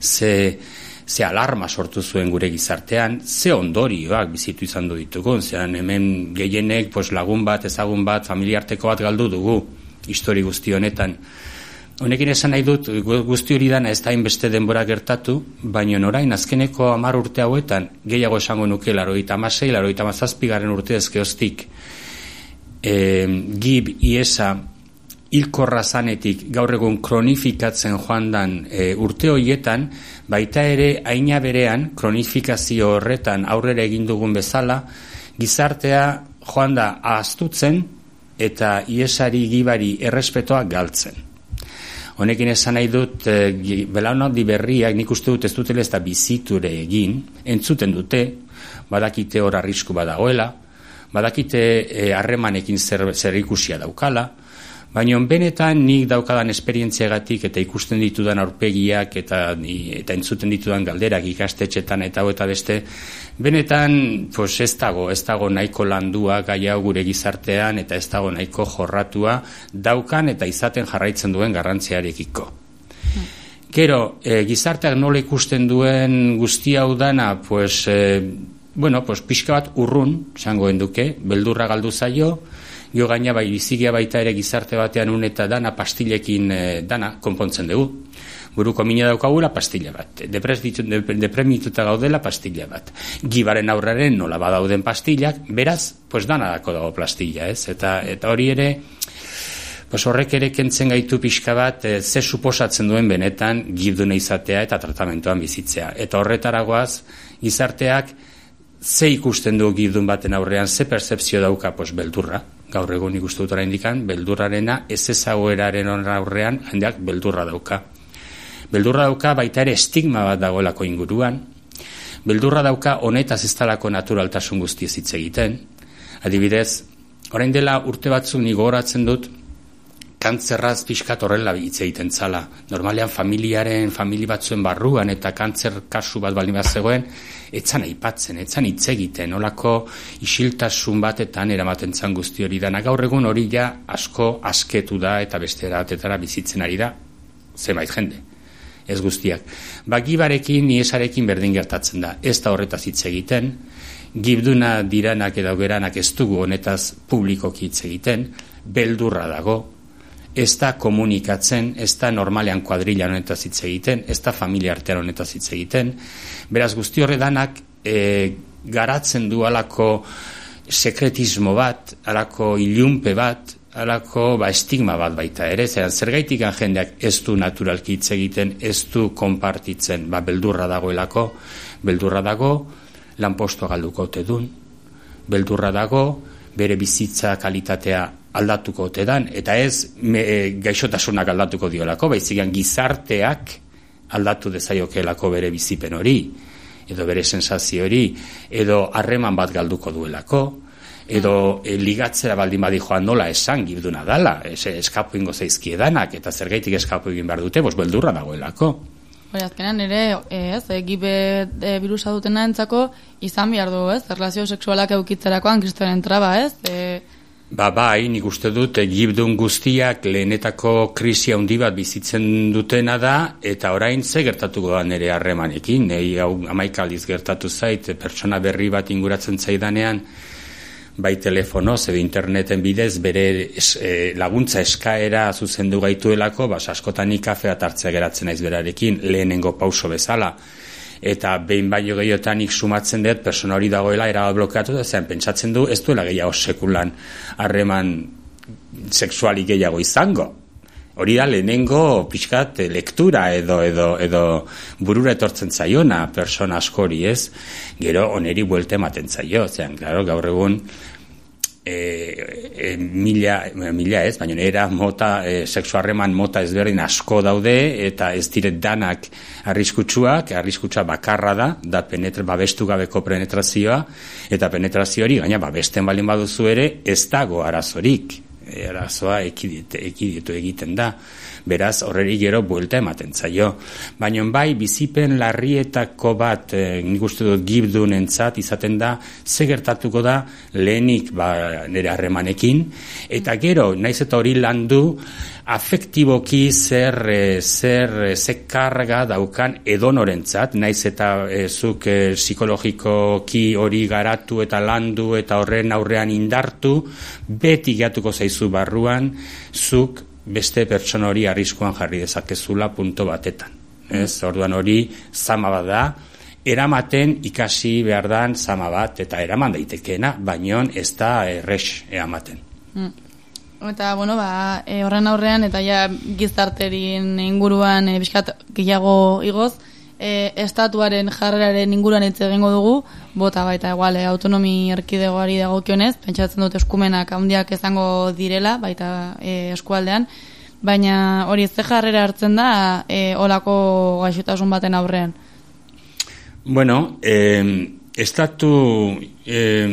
S7: ze ze alarma sortu zuen gure gizartean, ze ondorioak bizitu izan du ditugu, zean hemen gehienek pues, lagun bat, ezagun bat, familiarteko bat galdu dugu, histori guzti honetan. Honekin esan nahi dut, gu- guzti hori dana ez da inbeste denbora gertatu, baina orain azkeneko amar urte hauetan, gehiago esango nuke, laroita amasei, laroita amazazpigaren urte ezkeoztik, e, gib, iesa, hilkorra zanetik gaur egun kronifikatzen joan dan e, urte hoietan, baita ere aina berean kronifikazio horretan aurrera egin dugun bezala, gizartea joan da ahaztutzen eta iesari gibari errespetoa galtzen. Honekin esan nahi dut, e, belaunaldi berriak nik uste dut ez dutela ez da biziture egin, entzuten dute, badakite hor arrisku badagoela, badakite eh, harremanekin zer, zer ikusia daukala, Baina benetan nik daukadan esperientziagatik eta ikusten ditudan aurpegiak eta, eta entzuten ditudan galderak ikastetxetan eta eta beste, benetan pues, ez dago, ez dago nahiko landua gai hau gure gizartean eta ez dago nahiko jorratua daukan eta izaten jarraitzen duen garrantziarekiko. Gero, e, gizarteak nola ikusten duen guzti hau dana, pues, e, bueno, pues, pixka bat urrun, esango duke, beldurra galdu zaio, jo gaina bai bizigia baita ere gizarte batean un eta dana pastilekin e, dana konpontzen dugu. Buruko mina daukagula pastilla bat. Depres ditu, de, depremituta gaudela pastilla bat. Gibaren aurraren nola badauden pastillak, beraz, pues dana dako dago plastilla, ez? Eta, eta hori ere, Pues horrek ere kentzen gaitu pixka bat e, ze suposatzen duen benetan gibduna izatea eta tratamentoan bizitzea. Eta horretaragoaz gizarteak ze ikusten du gibdun baten aurrean, ze percepzio dauka pues, beldurra. Gaur egun dut oraindikan, beldurrarena ez ezagoeraren aurrean jendeak beldurra dauka. Beldurra dauka baita ere estigma bat dagoelako inguruan. Beldurra dauka honetaz ez talako naturaltasun guztiez hitz egiten. Adibidez, orain dela urte batzuk ni gogoratzen dut, kantzerraz pixkat horrela hitz egiten zala. Normalean familiaren, famili batzuen barruan eta kantzer kasu bat baldin bat zegoen, etzan aipatzen, etzan hitz egiten, olako isiltasun batetan eramaten zan guzti hori dana. Gaur egun hori ja asko asketu da eta beste erabatetara bizitzen ari da, zenbait jende ez guztiak. Ba, gibarekin, niesarekin berdin gertatzen da. Ez da horretaz hitz egiten, gibduna diranak edo geranak ez dugu honetaz publikoki hitz egiten, beldurra dago, ez da komunikatzen, ez da normalean kuadrilla honetaz hitz egiten, ez da familia artean honetaz hitz egiten, beraz guzti horredanak e, garatzen du alako sekretismo bat, alako ilunpe bat, alako ba, estigma bat baita ere, zeran zergaitik jendeak ez du naturalki hitz egiten, ez du konpartitzen, ba, beldurra dagoelako, beldurra dago, lanposto galduko ote dun, beldurra dago, bere bizitza kalitatea aldatuko ote dan, eta ez me, e, gaixotasunak aldatuko diolako, baizigan gizarteak aldatu dezaiokelako bere bizipen hori, edo bere sensazio hori, edo harreman bat galduko duelako, edo e, ligatzera baldin badi joan nola esan gibduna dala, es, eskapu ingo zaizkiedanak, eta zergaitik eskapu egin behar dute, bos beldurra dagoelako.
S3: Hori azkenan ere, eh, ez, egibe e, virusa dutena entzako izan behar du, ez, erlazio sexualak eukitzerakoan kristoren traba, ez, e,
S7: Ba bai, nik uste dut egibdun guztiak lehenetako krisi handi bat bizitzen dutena da, eta orain ze gertatuko da nire harremanekin, nei hau amaikaliz gertatu zait, pertsona berri bat inguratzen zaidanean, bai telefonoz edo interneten bidez bere es, e, laguntza eskaera zuzendu gaituelako, bas askotan nik kafea hartzea geratzen naiz berarekin, lehenengo pauso bezala eta behin baino gehiotanik sumatzen dut persona hori dagoela era blokeatu da zean pentsatzen du ez duela gehiago sekulan harreman sexuali gehiago izango. Hori da lehenengo pixkat lektura edo edo edo burura etortzen zaiona persona askori ez? Gero oneri buelte ematen zaio zean claro gaur egun e, e, mila, mila ez, baina era mota, e, sexu harreman mota ezberdin asko daude, eta ez dire danak arriskutsuak, arriskutsua bakarra da, da penetra, babestu gabeko penetrazioa, eta penetrazio hori, gaina babesten balin baduzu ere, ez dago arazorik, arazoa ekiditu, ekiditu egiten da beraz horreri gero buelta ematen zaio. Baina bai, bizipen larrietako bat, e, nik uste dut gibdun entzat, izaten da, ze gertatuko da lehenik ba, nire harremanekin, eta gero, naiz eta hori landu, afektiboki zer, e, zer, e, ze karga daukan edonorentzat, naiz eta e, zuk e, psikologikoki hori garatu eta landu eta horren aurrean indartu, beti gatuko zaizu barruan, zuk beste pertsona hori arriskuan jarri dezakezula punto batetan. Ez, orduan hori zama bat da, eramaten ikasi behar dan zama bat, eta eraman daitekeena, baino ez da errex eramaten.
S3: Mm. Eta, bueno, ba, e, horren aurrean, eta ja gizarterin inguruan e, bizkat gehiago igoz, e, estatuaren jarreraren inguruan hitz egingo dugu, bota baita eguale autonomi erkidegoari dagokionez, pentsatzen dut eskumenak handiak izango direla, baita e, eskualdean, baina hori ez jarrera hartzen da e, olako gaixotasun baten aurrean.
S7: Bueno, eh, estatu eh,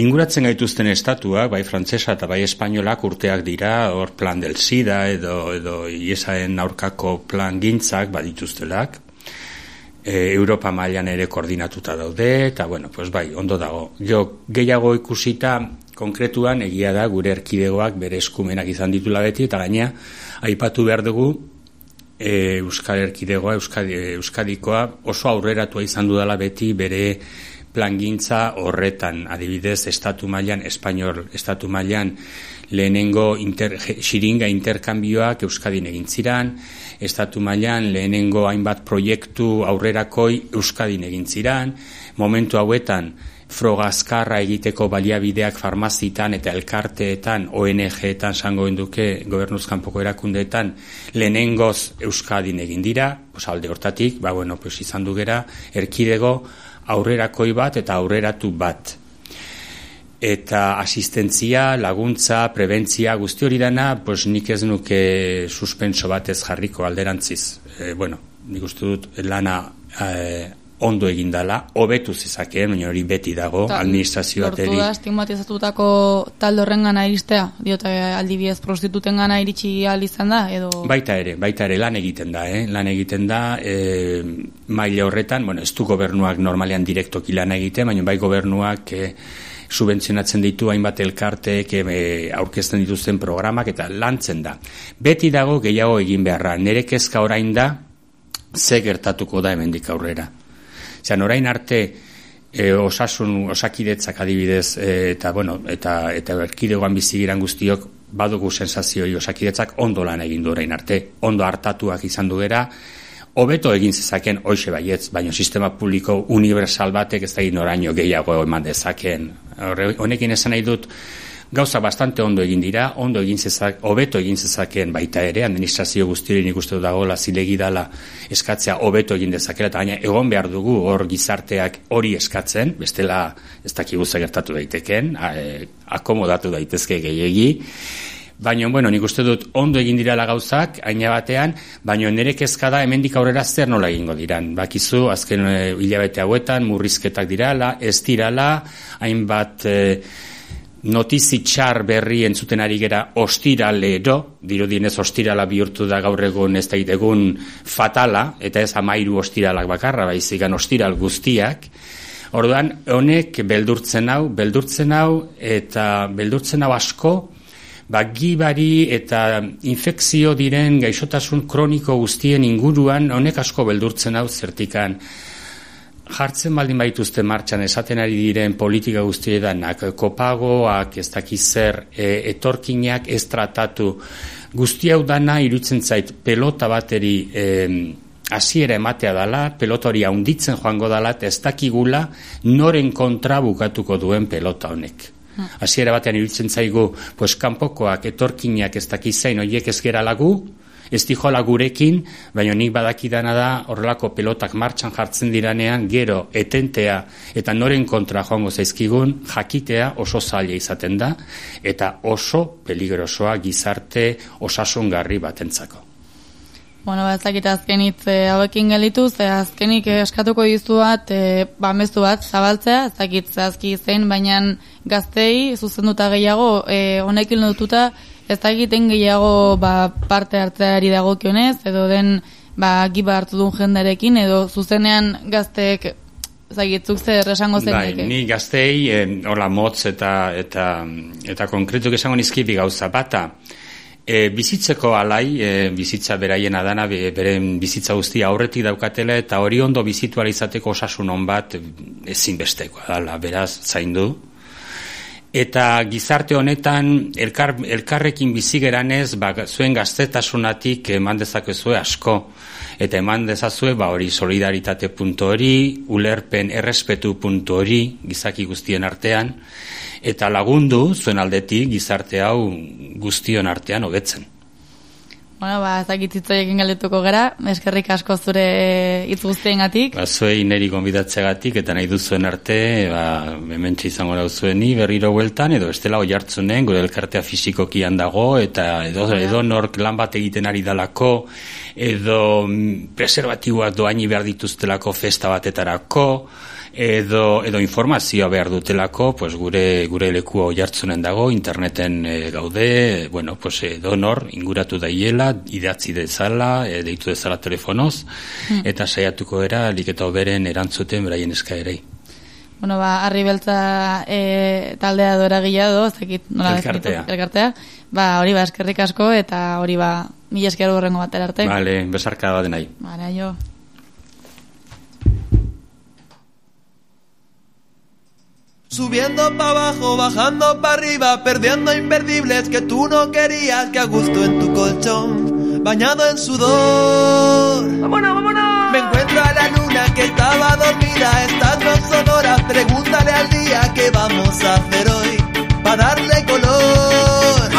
S7: inguratzen gaituzten estatuak, bai frantsesa eta bai espainolak urteak dira, hor plan del SIDA edo, edo iesaen aurkako plan gintzak badituztelak, e, Europa mailan ere koordinatuta daude, eta bueno, pues bai, ondo dago. Jo, gehiago ikusita, konkretuan, egia da, gure erkidegoak bere eskumenak izan ditula beti, eta gaina, aipatu behar dugu, e, Euskal Erkidegoa, Euskadi, Euskadikoa, oso aurreratua izan dudala beti bere plangintza horretan, adibidez, estatu mailan, espainol, estatu mailan, lehenengo inter, xiringa interkambioak Euskadin egin ziran, estatu mailan lehenengo hainbat proiektu aurrerakoi Euskadin egin ziran, momentu hauetan frogazkarra egiteko baliabideak farmazitan eta elkarteetan, ONG-etan sango duke gobernuzkanpoko erakundeetan lehenengoz Euskadin egin dira, pues alde hortatik, ba bueno, pues izan dugera, erkidego aurrerakoi bat eta aurreratu bat eta asistentzia, laguntza, prebentzia, guzti hori dana, pues nik ez nuke suspenso batez jarriko alderantziz. E, bueno, nik uste dut lana e, ondo egin dala, hobetu zizakeen, baina hori beti dago, Ta, administrazioa
S3: teri. Lortu da, stigmatizatutako talde horren gana iristea, diote aldibiez prostituten gana iritsi izan da, edo...
S7: Baita ere, baita ere, lan egiten da, eh? lan egiten da, e, maile horretan, bueno, ez du gobernuak normalean direktoki lan egiten, baina bai gobernuak... E, subentzionatzen ditu hainbat elkarteek e, aurkezten dituzten programak eta lantzen da. Beti dago gehiago egin beharra. Nere kezka orain da ze gertatuko da hemendik aurrera. Zeran orain arte e, osasun osakidetzak adibidez e, eta bueno, eta eta erkidegoan bizigiran guztiok badugu sensazioi osakidetzak ondo lan egin du orain arte, ondo hartatuak izan du gera, hobeto egin zezaken hoxe baietz, baino sistema publiko universal batek ez da noraino gehiago eman dezaken. Honekin esan nahi dut, gauza bastante ondo egin dira, ondo egin zezak, hobeto egin zezaken baita ere, administrazio guztirin ikustu dagoela zilegi dala eskatzea hobeto egin dezakela, eta baina egon behar dugu hor gizarteak hori eskatzen, bestela ez dakigu gertatu daiteken, e, akomodatu daitezke gehiegi, Baina, bueno, nik uste dut ondo egin dirala gauzak, aina batean, baina nire kezka da hemendik aurrera zer nola egingo diran. Bakizu, azken e, hilabete hauetan, murrizketak dirala, ez dirala, hainbat e, notizi txar berri entzuten ari gera ostiralero, dirudienez ostirala bihurtu da gaur egun ez da egun fatala, eta ez amairu ostiralak bakarra, baizigan ostiral guztiak, Orduan, honek beldurtzen hau, beldurtzen hau, eta beldurtzen hau asko, ba, gibari eta infekzio diren gaixotasun kroniko guztien inguruan, honek asko beldurtzen hau zertikan jartzen baldin baituzte martxan esaten ari diren politika guztiedanak, kopagoak, ez dakiz zer, e, etorkinak ez tratatu, guzti hau dana irutzen zait pelota bateri e, hasiera ematea dala, pelota hori haunditzen joango dala, eta ez dakigula noren kontra bukatuko duen pelota honek. Hasiera batean irutzen zaigu, pues kanpokoak, etorkinak ez dakizain, horiek ez gera lagu, ez dijola gurekin, baina nik badakidana da horrelako pelotak martxan jartzen diranean gero etentea eta noren kontra joango zaizkigun jakitea oso zaila izaten da eta oso peligrosoa gizarte osasungarri batentzako.
S3: Bueno, ba, ez dakit azken hitz eh, hauekin gelitu, ze azkenik eh, eskatuko dizu bat, e, ba, mezu bat, zabaltzea, ez dakit zehazki zein, baina gaztei, zuzenduta gehiago, e, honekin lotuta, ez dakiten gehiago ba, parte hartzeari dagokionez, edo den ba, giba hartu duen jenderekin, edo zuzenean gazteek zagitzuk zer esango zen
S7: Bai, ni gaztei, eh, hola motz eta, eta, eta konkretuk esango nizkibi gauza. Bata, E, bizitzeko alai, e, bizitza beraiena dana, be- beren bizitza guztia aurretik daukatela, eta hori ondo bizitualizateko osasun on bat ezinbestekoa dala, beraz, zaindu. Eta gizarte honetan, elkar, elkarrekin bizigeranez, ba, zuen gaztetasunatik eman dezakezue asko. Eta eman dezazue, ba, hori solidaritate puntu hori, ulerpen errespetu puntu hori, gizaki guztien artean, eta lagundu zuen aldetik gizarte hau guztion artean hobetzen.
S3: Bueno, ba, ez dakit galdetuko gara, eskerrik asko zure hitz guztiengatik.
S7: Ba, zuei neri gonbidatzeagatik eta nahi duzuen arte, ba, hementxe izango nau zueni berriro bueltan, edo estela oi hartzunen, gure elkartea fisikokian dago, eta edo, edo nork lan bat egiten ari dalako, edo mm, preservatiboak doaini behar dituztelako festa batetarako, edo, edo informazioa behar dutelako, pues gure, gure lekua oi hartzunen dago, interneten e, gaude, bueno, pues edo nor, inguratu daiela, idatzi dezala, e, deitu dezala telefonoz, eta saiatuko era, liketa oberen erantzuten beraien eskaerei.
S3: Bueno, ba, harri beltza e, taldea dora gilado, ez dakit nola
S7: Elkartea.
S3: definitu- elkartea. Ba, hori ba, eskerrik asko, eta hori ba, mila esker horrengo batera arte.
S7: Vale, besarka bat nahi.
S3: Bara, jo.
S5: Subiendo para abajo, bajando para arriba, perdiendo imperdibles que tú no querías, que a gusto en tu colchón, bañado en sudor. ¡Vámonos, vámonos! Me encuentro a la luna que estaba dormida, estando sonora, pregúntale al día qué vamos a hacer hoy, para darle color.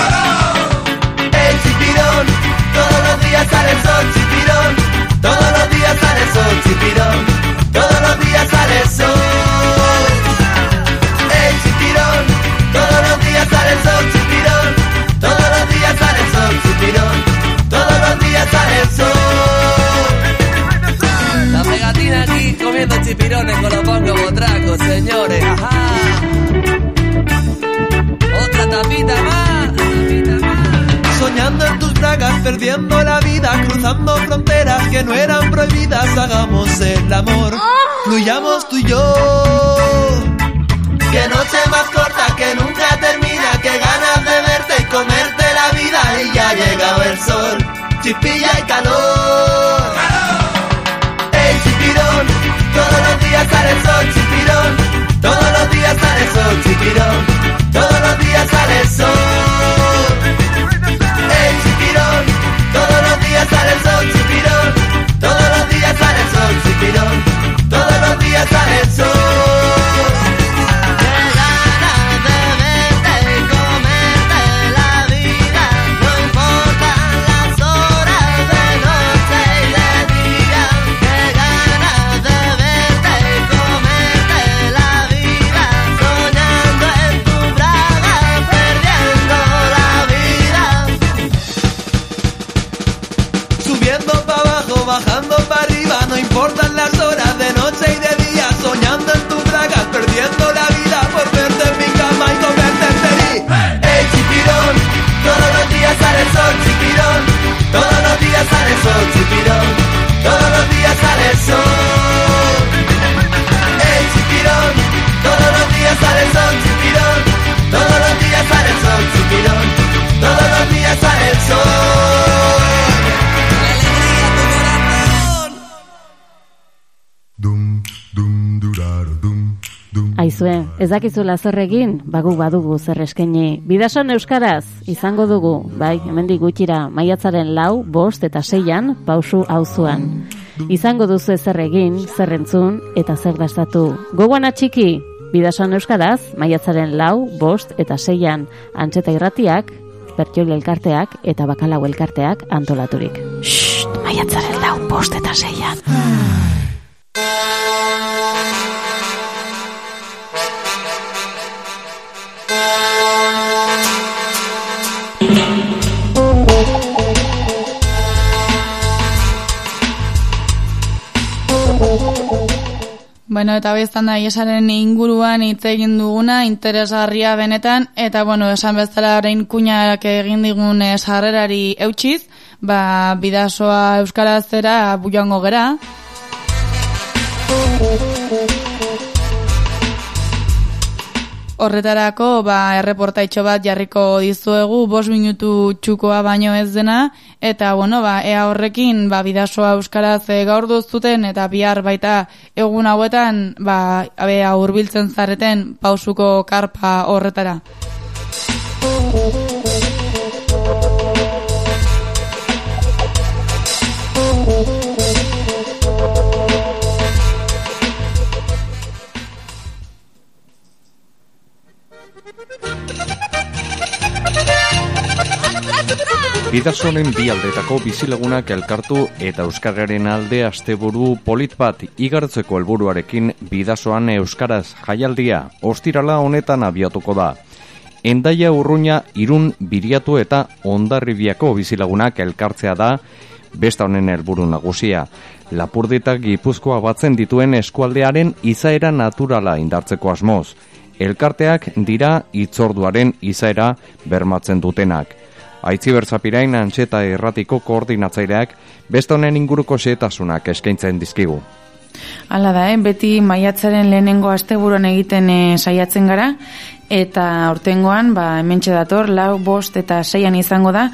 S5: El chipirón, todos los días sale el sol, chipirón, todos los días sale el sol, chipirón, todos los días sale el sol.
S8: Chipirones con los bongos botracos, señores. Ajá. Otra tapita más.
S5: Soñando en tus bragas, perdiendo la vida, cruzando fronteras que no eran prohibidas, hagamos el amor, fluyamos tú y yo. Que noche más corta que nunca termina, que ganas de verte y comerte la vida y ya ha llegado el sol, chispilla y calor. Los días sale el chipirón, todos los días sale el sol, chipirón, todos los días sale el sol. El chipirón, todos los días sale el sol, chipirón, todos los días sale el sol, chipirón, todos los días sale el sol.
S9: Ez dakizula zer egin, bagu badugu zer eskaini. Bidason euskaraz, izango dugu, bai, hemendik gutxira, maiatzaren lau, bost eta seian, pausu auzuan. Izango duzu zer egin, zer entzun eta zer gastatu. Gogoan atxiki, bidason euskaraz, maiatzaren lau, bost eta seian, antxeta irratiak, bertioli elkarteak eta bakalau elkarteak antolaturik. Shhh, maiatzaren lau, bost eta seian.
S3: Bueno, eta beztan da, iesaren inguruan hitz egin duguna, interesgarria benetan, eta bueno, esan bezala orain kuñak egin digun eh, sarrerari eutxiz, ba, bidasoa euskaraz zera bujoango gera. Horretarako, ba, erreportaitxo bat jarriko dizuegu, bos minutu txukoa baino ez dena, eta, bueno, ba, ea horrekin, ba, bidasoa euskaraz e, gaur duztuten, eta bihar baita egun hauetan, ba, abea hurbiltzen zareten pausuko karpa horretara.
S10: Bidasonen bi aldetako bizilagunak elkartu eta euskararen alde asteburu polit bat igartzeko helburuarekin bidasoan euskaraz jaialdia ostirala honetan abiatuko da. Endaia urruña irun biriatu eta ondarribiako bizilagunak elkartzea da besta honen helburu nagusia. Lapurdita gipuzkoa batzen dituen eskualdearen izaera naturala indartzeko asmoz. Elkarteak dira itzorduaren izaera bermatzen dutenak. Aitzi berzapirain antxeta erratiko koordinatzaileak beste honen inguruko xeetasunak eskaintzen dizkigu.
S11: Hala da, eh? beti maiatzaren lehenengo asteburuan egiten eh, saiatzen gara, eta aurtengoan, ba, hementxe dator, lau, bost eta seian izango da,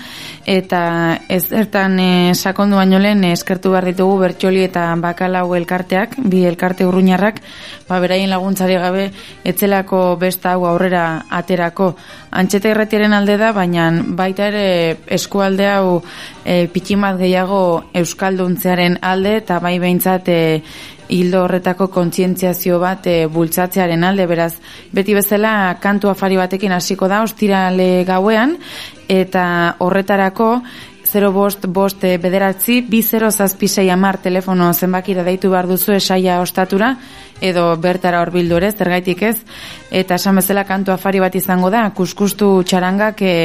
S11: eta ez ertan eh, sakondu baino lehen eh, eskertu behar ditugu bertxoli eta bakalau elkarteak, bi elkarte urruñarrak, ba, beraien laguntzari gabe, etzelako besta hau aurrera aterako. Antxeta irratiaren alde da, baina baita ere eskualde hau e, pitximat gehiago euskalduntzearen alde, eta bai behintzat e, hildo horretako kontzientziazio bat e, bultzatzearen alde, beraz, beti bezala kantu afari batekin hasiko da, ostirale gauean, eta horretarako 0 bost bost eh, bederatzi, bi 0 zazpisei amar telefono zenbakira deitu behar duzu esaia ostatura, edo bertara horbildu ere, zergaitik ez, eta esan bezala kantu afari bat izango da, kuskustu txarangak e,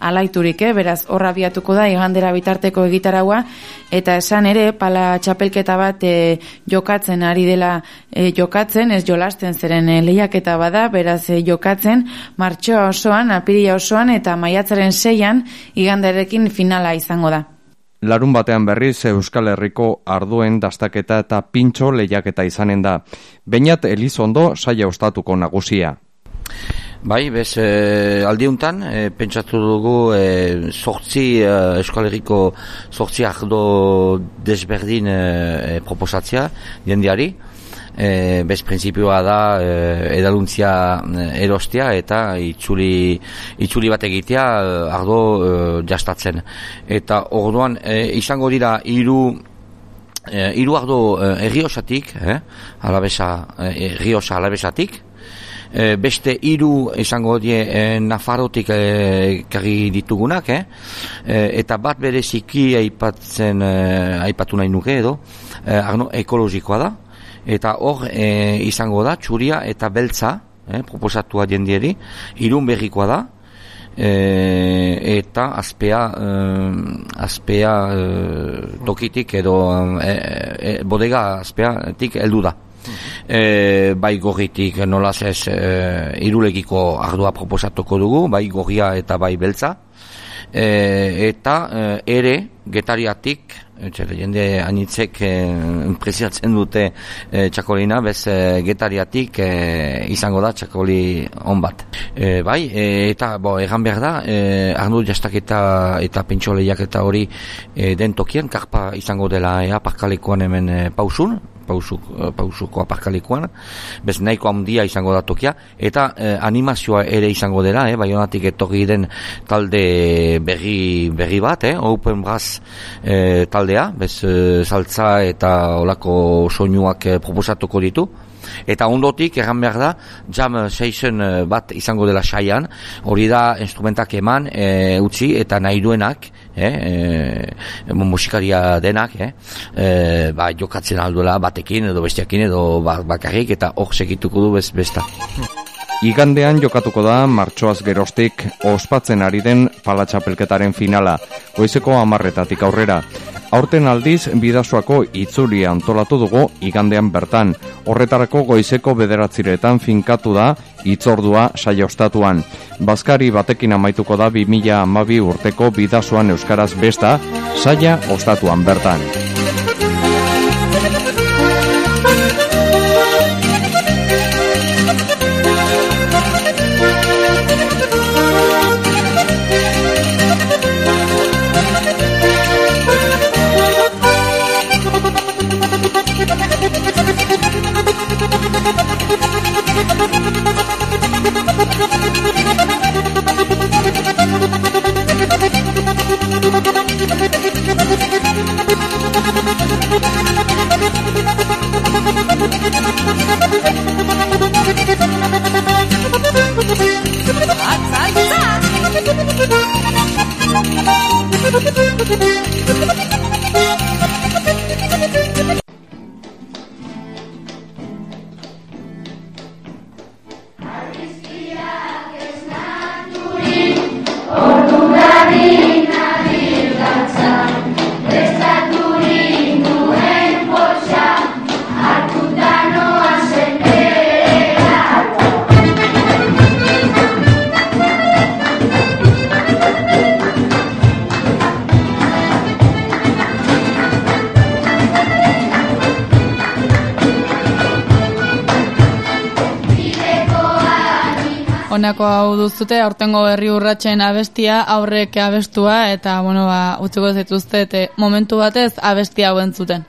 S11: alaiturik, eh? beraz horra biatuko da igandera bitarteko egitaraua eta esan ere pala txapelketa bat e, jokatzen ari dela e, jokatzen, ez jolasten zeren e, lehiaketa bada, beraz e, jokatzen martxoa osoan, apiria osoan eta maiatzaren seian iganderekin finala izango da.
S10: Larun batean berriz Euskal Herriko arduen dastaketa eta pintxo lehiaketa izanen da. Beinat Elizondo saia ostatuko nagusia.
S12: Bai, bez, e, aldiuntan, e, pentsatu dugu e, sortzi e, Euskal Herriko sortzi ardo desberdin e, proposatzea jendiari. E, bez, prinsipioa da e, edaluntzia erostea eta itzuli, itzuli bat egitea ardo e, jastatzen. Eta orduan, e, izango dira hiru e, hiru ardo e, erriosatik, eh, alabesa, e, erriosa alabesatik, e, beste hiru izango die e, Nafarotik e, karri ditugunak, eh? E, eta bat bereziki aipatzen e, aipatu nahi nuke edo, e, arno ekologikoa da, eta hor e, izango da txuria eta beltza, eh, proposatua jendieri, irun berrikoa da, e, eta azpea e, azpea e, tokitik edo e, e, bodega azpeatik heldu da e, bai gorritik nolaz ez e, irulegiko ardua proposatuko dugu, bai gorria eta bai beltza, e, eta e, ere getariatik Etxera, jende anitzek eh, preziatzen dute eh, txakolina, bez eh, getariatik eh, izango da txakoli on bat. Eh, bai, eh, eta bo, egan behar da, eh, arnul jastaketa eta pentsoleiak eta hori eh, den tokien, karpa izango dela ea parkalekuan hemen eh, pausun, pausuk, eh, pausuko aparkalikuan, bez nahiko handia izango da tokia, eta eh, animazioa ere izango dela, eh, baionatik etorri den talde berri, berri bat, eh, Open Brass eh, taldea, bez eh, saltza eta olako soinuak eh, proposatuko ditu, eta ondotik erran behar da jam session eh, bat izango dela saian. Hori da instrumentak eman e, utzi eta nahi duenak eh, e, musikaria denak eh, e, ba, jokatzen alduela batekin edo bestiakin edo ba, bakarrik eta hor segituko du bez, besta
S10: Igandean jokatuko da martxoaz gerostik ospatzen ari den palatxapelketaren finala, goizeko amarretatik aurrera. Aurten aldiz, bidazoako itzulia antolatu dugu igandean bertan. Horretarako goizeko bederatziretan finkatu da itzordua saia ostatuan. Bazkari batekin amaituko da 2000 amabi urteko bidazoan euskaraz besta saia ostatuan bertan.
S3: Honako hau duzute, aurtengo herri urratzen abestia, aurrek abestua, eta, bueno, ba, utziko zituzte, eta momentu batez abestia hau entzuten.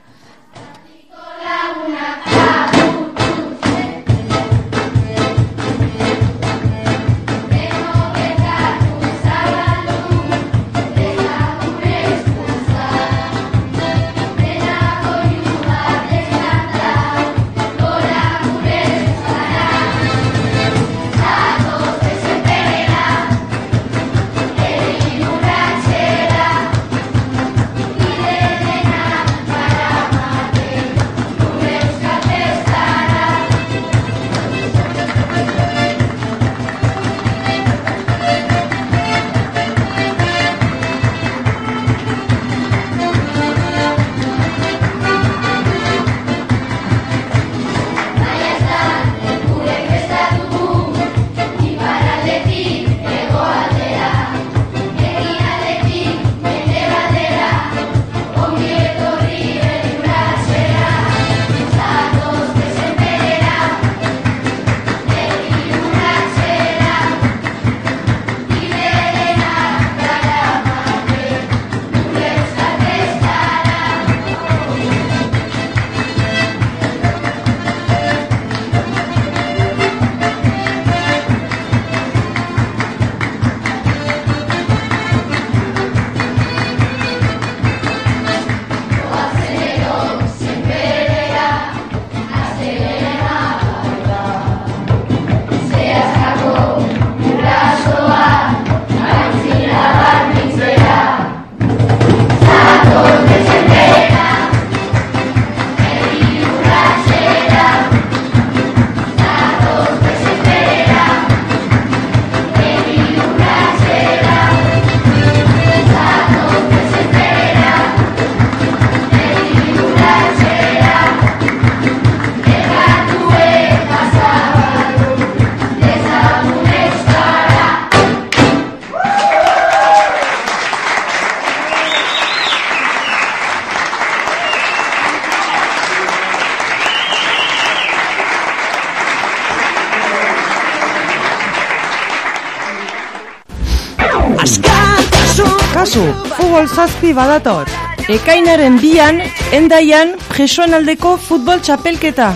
S13: Futbol zazpi badator.
S14: Ekainaren bian, endaian, presoen aldeko futbol txapelketa.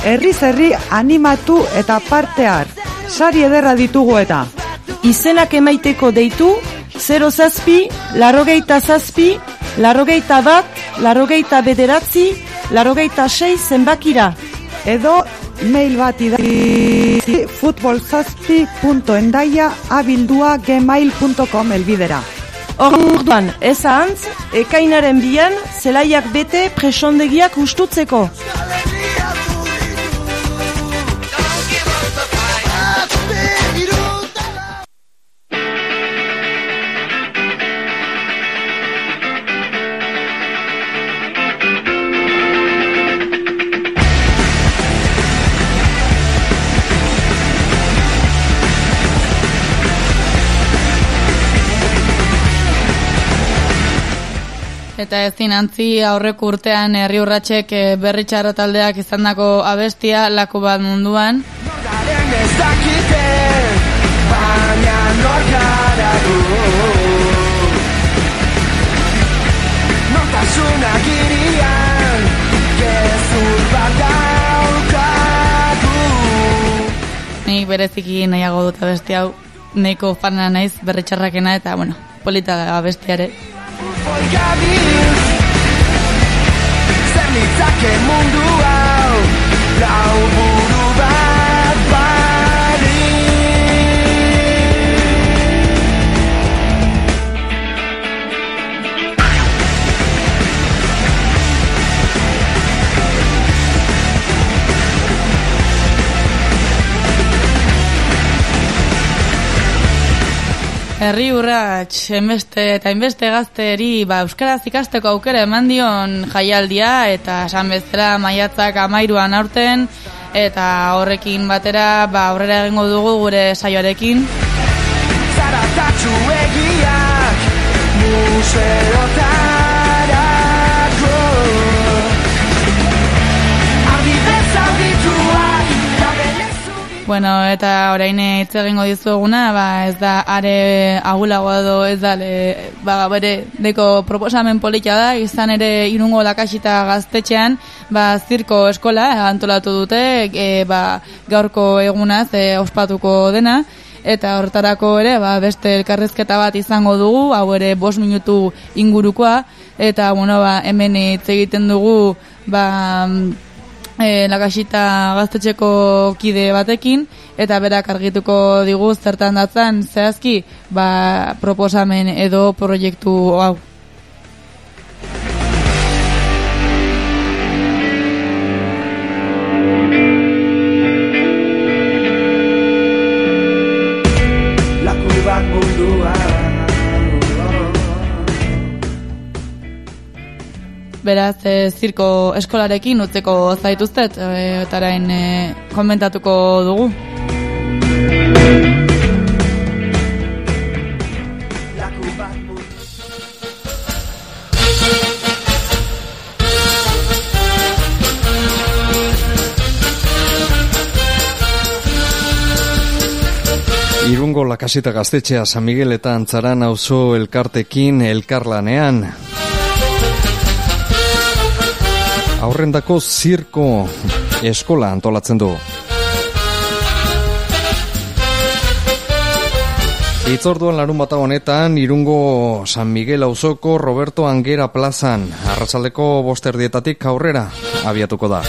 S13: Herri animatu eta parte har. Sari ederra ditugu eta.
S14: Izenak emaiteko deitu, 0 zazpi, larrogeita zazpi, larrogeita bat, larrogeita bederatzi, larrogeita sei zenbakira.
S13: Edo mail bat idari futbolzazpi.endaia abildua gmail.com elbidera.
S14: Orduan, ez ahantz, ekainaren bian, zelaiak bete presondegiak ustutzeko.
S3: Eta ez dinantzi aurreko urtean herri urratxek eh, berri txarra taldeak izandako abestia laku bat munduan.
S5: ez dakite, baina nor gara du. Nortasunak irian, gezur bat daukagu.
S3: Nik bereziki nahiago dut abesti hau nahiko fana naiz berri txarrakena eta bueno, polita da abestiare.
S5: Gabiltz, zer nitzake mundu hau, lau
S3: Herri urrats, enbeste eta inbeste gazteri ba, Euskaraz ikasteko aukera eman dion jaialdia eta esan bezala maiatzak amairuan aurten eta horrekin batera ba, aurrera egingo dugu gure saioarekin.
S5: Zaratatxu egiak, museotarako.
S3: Bueno, eta orain hitz egingo dizueguna, ba, ez da are agulagoa edo ez da le, ba, bere deko proposamen polita da, izan ere irungo lakasita gaztetxean, ba, zirko eskola antolatu dute, e, ba, gaurko egunaz e, ospatuko dena, eta hortarako ere, ba, beste elkarrezketa bat izango dugu, hau ere bost minutu ingurukoa, eta, bueno, ba, hemen hitz egiten dugu, ba, e, lakasita gaztetxeko kide batekin, eta berak argituko digu zertan datzan zehazki ba, proposamen edo proiektu hau. Beraz, e, zirko eskolarekin utzeko zaituztet, e, eta orain e, komentatuko dugu.
S10: Irungo lakasita gaztetxea San Miguel eta Antzaran auzo elkartekin elkarlanean. Aurrendako zirko eskola antolatzen du. Itzorduan larun bata honetan, irungo San Miguel auzoko Roberto Angera plazan, arratsaldeko bosterdietatik aurrera abiatuko da.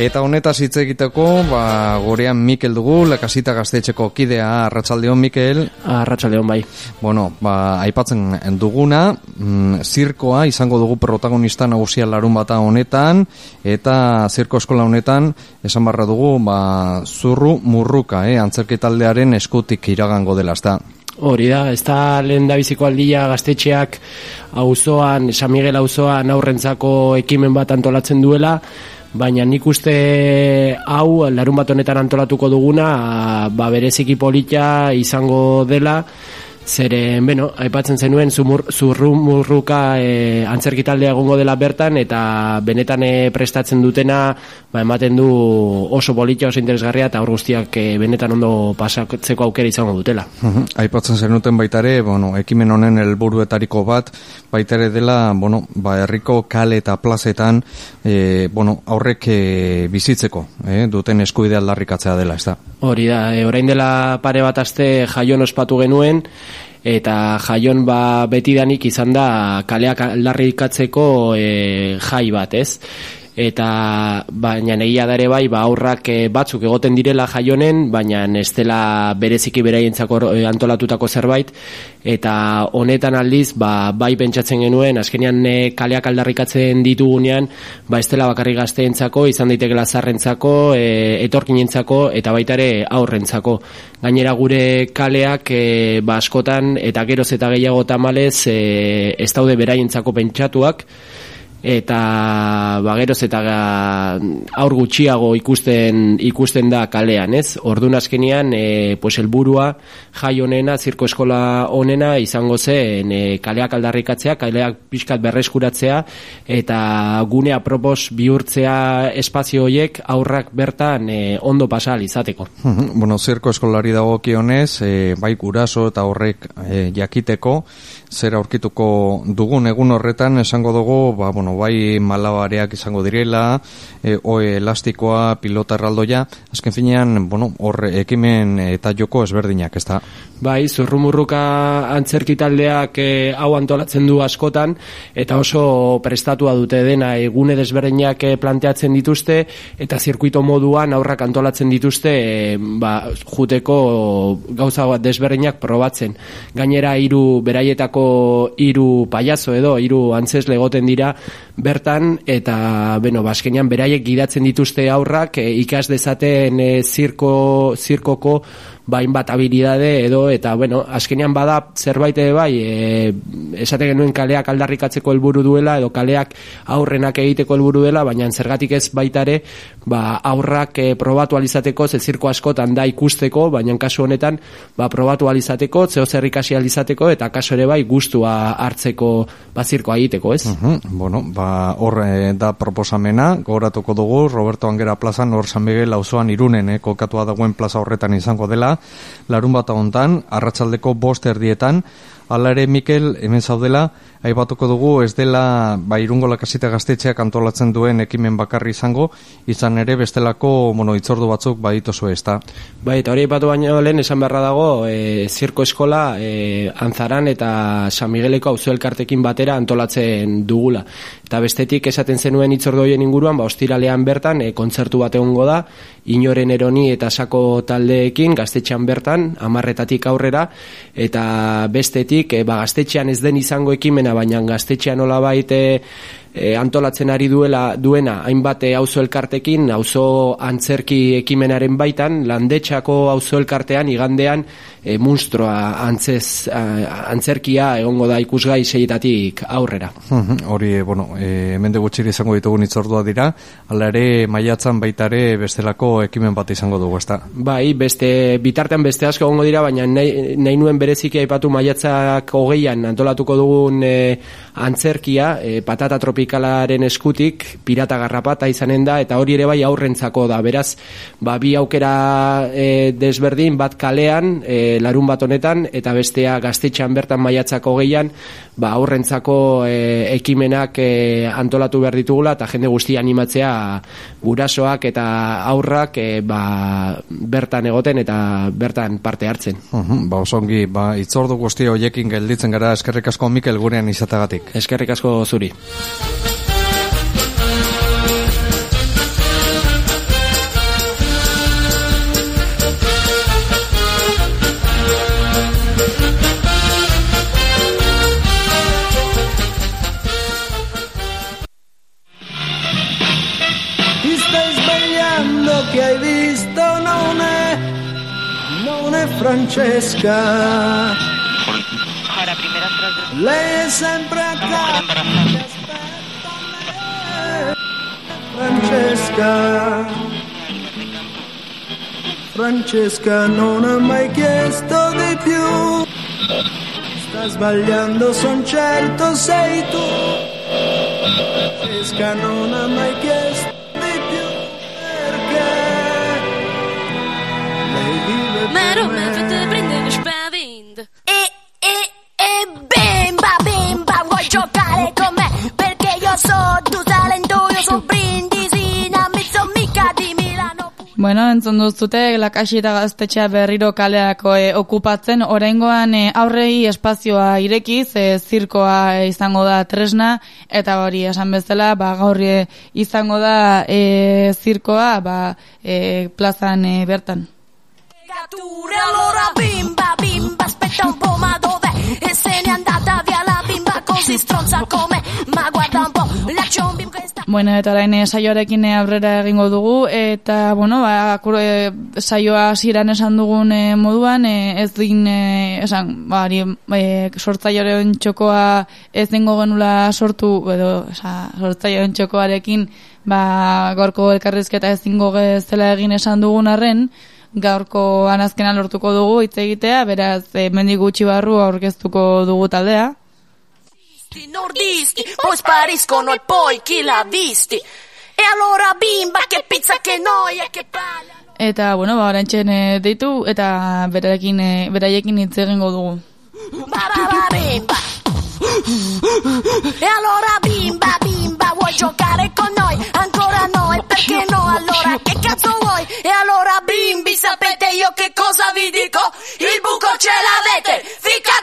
S10: Eta honetaz hitz egiteko, ba, gorean Mikel dugu, lakasita gaztetxeko kidea, arratsaldeon Mikel.
S15: Arratsaldeon bai.
S10: Bueno, ba, aipatzen duguna, mm, zirkoa izango dugu protagonista nagusia larun bata honetan, eta zirko eskola honetan, esan barra dugu, ba, zurru murruka, eh, antzerketaldearen eskutik iragango dela, ezta.
S15: Hori da, ez da lehen da biziko aldia gaztetxeak auzoan, San Miguel auzoan aurrentzako ekimen bat antolatzen duela, baina nik uste hau larun bat honetan antolatuko duguna ba bereziki polita izango dela Zeren, beno, aipatzen zenuen zumur, zurrumurruka e, antzerki taldea egongo dela bertan eta benetan e, prestatzen dutena ba, ematen du oso politia, oso interesgarria eta hor guztiak e, benetan ondo pasatzeko aukera izango dutela.
S10: Mhm. Aipatzen zenuten baitare, bueno, ekimen honen helburuetariko bat, baitare dela, bueno, ba, herriko kale eta plazetan, e, bueno, aurrek e, bizitzeko, e, duten eskubide aldarrikatzea dela, ez da?
S15: Hori da, e, orain dela pare bat aste jaion ospatu genuen, eta jaion ba betidanik izan da kaleak aldarrikatzeko e, jai bat, ez? Eta baina egia dare bai ba aurrak e, batzuk egoten direla jaionen baina ez dela bereziki beraientzako e, antolatutako zerbait. Eta honetan aldiz ba, bai pentsatzen genuen azkenean e, kaleak aldarrikatzen ditugunean ba ez dela bakarrik gazteentzako izan daiteke lazarrentzako e, etorkinentzako eta baita ere aurrentzako gainera gure kaleak e, ba askotan eta geroz eta gehiago tamalez e, ez daude beraientzako pentsatuak eta bageroz eta aur gutxiago ikusten ikusten da kalean, ez? Ordun azkenean, e, pues helburua jai honena, zirko eskola honena izango zen e, kaleak aldarrikatzea, kaleak pixkat berreskuratzea eta gunea propos bihurtzea espazio hoiek aurrak bertan e, ondo pasal izateko.
S10: bueno, zirko eskolari dagokionez, e, bai guraso eta horrek e, jakiteko zer aurkituko dugun egun horretan esango dugu, ba, bueno, bai malabareak izango direla, e, oe elastikoa, pilota erraldoia, azken finean, bueno, hor ekimen eta joko ezberdinak, ez da?
S15: Bai, zurrumurruka antzerki taldeak e, hau antolatzen du askotan, eta oso prestatua dute dena, egune desberdinak e, planteatzen dituzte, eta zirkuito moduan aurrak antolatzen dituzte, e, ba, juteko gauza bat desberdinak probatzen. Gainera, hiru beraietako hiru paiazo edo hiru antzesle egoten dira bertan eta beno baskenean beraiek gidatzen dituzte aurrak e, ikas dezaten e, zirko zirkoko bain bat habilidade edo eta bueno, azkenean bada zerbait ere bai, e, esate genuen kaleak aldarrikatzeko helburu duela edo kaleak aurrenak egiteko helburu dela, baina zergatik ez baitare, ba aurrak e, probatu alizateko, ze zirko askotan da ikusteko, baina kasu honetan ba probatu alizateko, zeo zer alizateko eta kaso ere bai gustua hartzeko ba zirkoa egiteko, ez?
S10: Uh Bueno, ba hor e, da proposamena, gogoratuko dugu Roberto Angera plazan hor San Miguel auzoan Irunen eh, kokatua dagoen plaza horretan izango dela larun bat hontan arratsaldeko bost erdietan, Hala ere, Mikel, hemen zaudela, aipatuko dugu ez dela ba, irungo lakasita gaztetxeak antolatzen duen ekimen bakarri izango, izan ere bestelako bueno, itzordu batzuk baditozu ez da.
S15: Bai, eta hori aipatu baino lehen esan beharra dago, e, zirko eskola e, Anzaran eta San Migueleko auzo elkartekin batera antolatzen dugula. Eta bestetik esaten zenuen itzordu horien inguruan, ba, ostiralean bertan, e, kontzertu bat egongo da, inoren eroni eta sako taldeekin, gaztetxean bertan, amarretatik aurrera, eta bestetik e, ba, gaztetxean ez den izango ekimena, baina gaztetxean nola baite e, antolatzen ari duela duena hainbat auzo elkartekin, auzo antzerki ekimenaren baitan, landetxako auzo elkartean igandean e, munstroa antzez, antzerkia egongo da ikusgai seietatik aurrera.
S10: Hori, bueno, e, hemen gutxiri izango ditugun itzordua dira, ala ere maiatzan baitare bestelako ekimen bat izango dugu, ezta?
S15: Bai, beste, bitartean beste asko egongo dira, baina nahi, nahi nuen bereziki aipatu maiatzak hogeian antolatuko dugun e, antzerkia, e, patata tropikalaren eskutik, pirata garrapata izanen da, eta hori ere bai aurrentzako da, beraz, ba, bi aukera e, desberdin, bat kalean, e, larun bat honetan, eta bestea gaztetxean bertan maiatzako gehian, ba, aurrentzako e, ekimenak e, antolatu behar ditugula, eta jende guztia animatzea gurasoak eta aurrak e, ba, bertan egoten eta bertan parte hartzen.
S10: Uhum, ba, osongi, ba, itzordu guztia hoiekin gelditzen gara eskerrik asko Mikel gurean izatagatik.
S15: Eskerrik asko zuri.
S5: Francesca. Lei è sempre a casa. Francesca. Francesca non ha mai chiesto di più.
S16: Sta sbagliando, son certo sei tu. Esca non ha mai chiesto lei vive
S17: Ma
S16: per
S17: Roma
S16: me.
S17: te prendere spavento.
S18: E, e, e bimba, bimba, vuoi giocare con me? Perché io so tu talento, io so brindisi, mi so mica di Milano.
S3: Bueno, entzun duzute, lakasi eta gaztetxea berriro kaleako e, okupatzen, oraingoan e, aurrei espazioa irekiz, e, zirkoa izango da tresna, eta hori esan bezala, ba, gaur e, izango da e, zirkoa ba, e, plazan e, bertan.
S18: Pure allora bimba, bimba, aspetta un po', ma dov'è? E se n'è andata via la bimba così stronza come? Ma guarda un po', la bimba questa
S3: Bueno, eta orain e, saioarekin e, aurrera egingo dugu, eta, bueno, ba, e, saioa ziran esan dugun e, moduan, e, ez din, e, esan, ba, hori, e, sortzaioaren txokoa ez dengo genula sortu, edo, oza, sortzaioaren txokoarekin, ba, gaurko elkarrizketa ez dingo zela egin esan dugun arren, gaurko anazkena lortuko dugu hitz egitea, beraz, e, mendik gutxi barru aurkeztuko dugu taldea.
S18: Nordisti poi spariscono e poi chi l'ha visti E allora bimba, che pizza, che noia, che palla
S3: Eta, bueno, ba, orantxen e, deitu, eta berarekin, e, beraiekin hitz egingo dugu.
S18: Ba ba ba bimba E allora bimba, bimba, vuoi giocare con noi? Ancora no, e perché no? Allora che cazzo vuoi? E allora che cosa vi dico? Il buco ce l'avete, ficatevi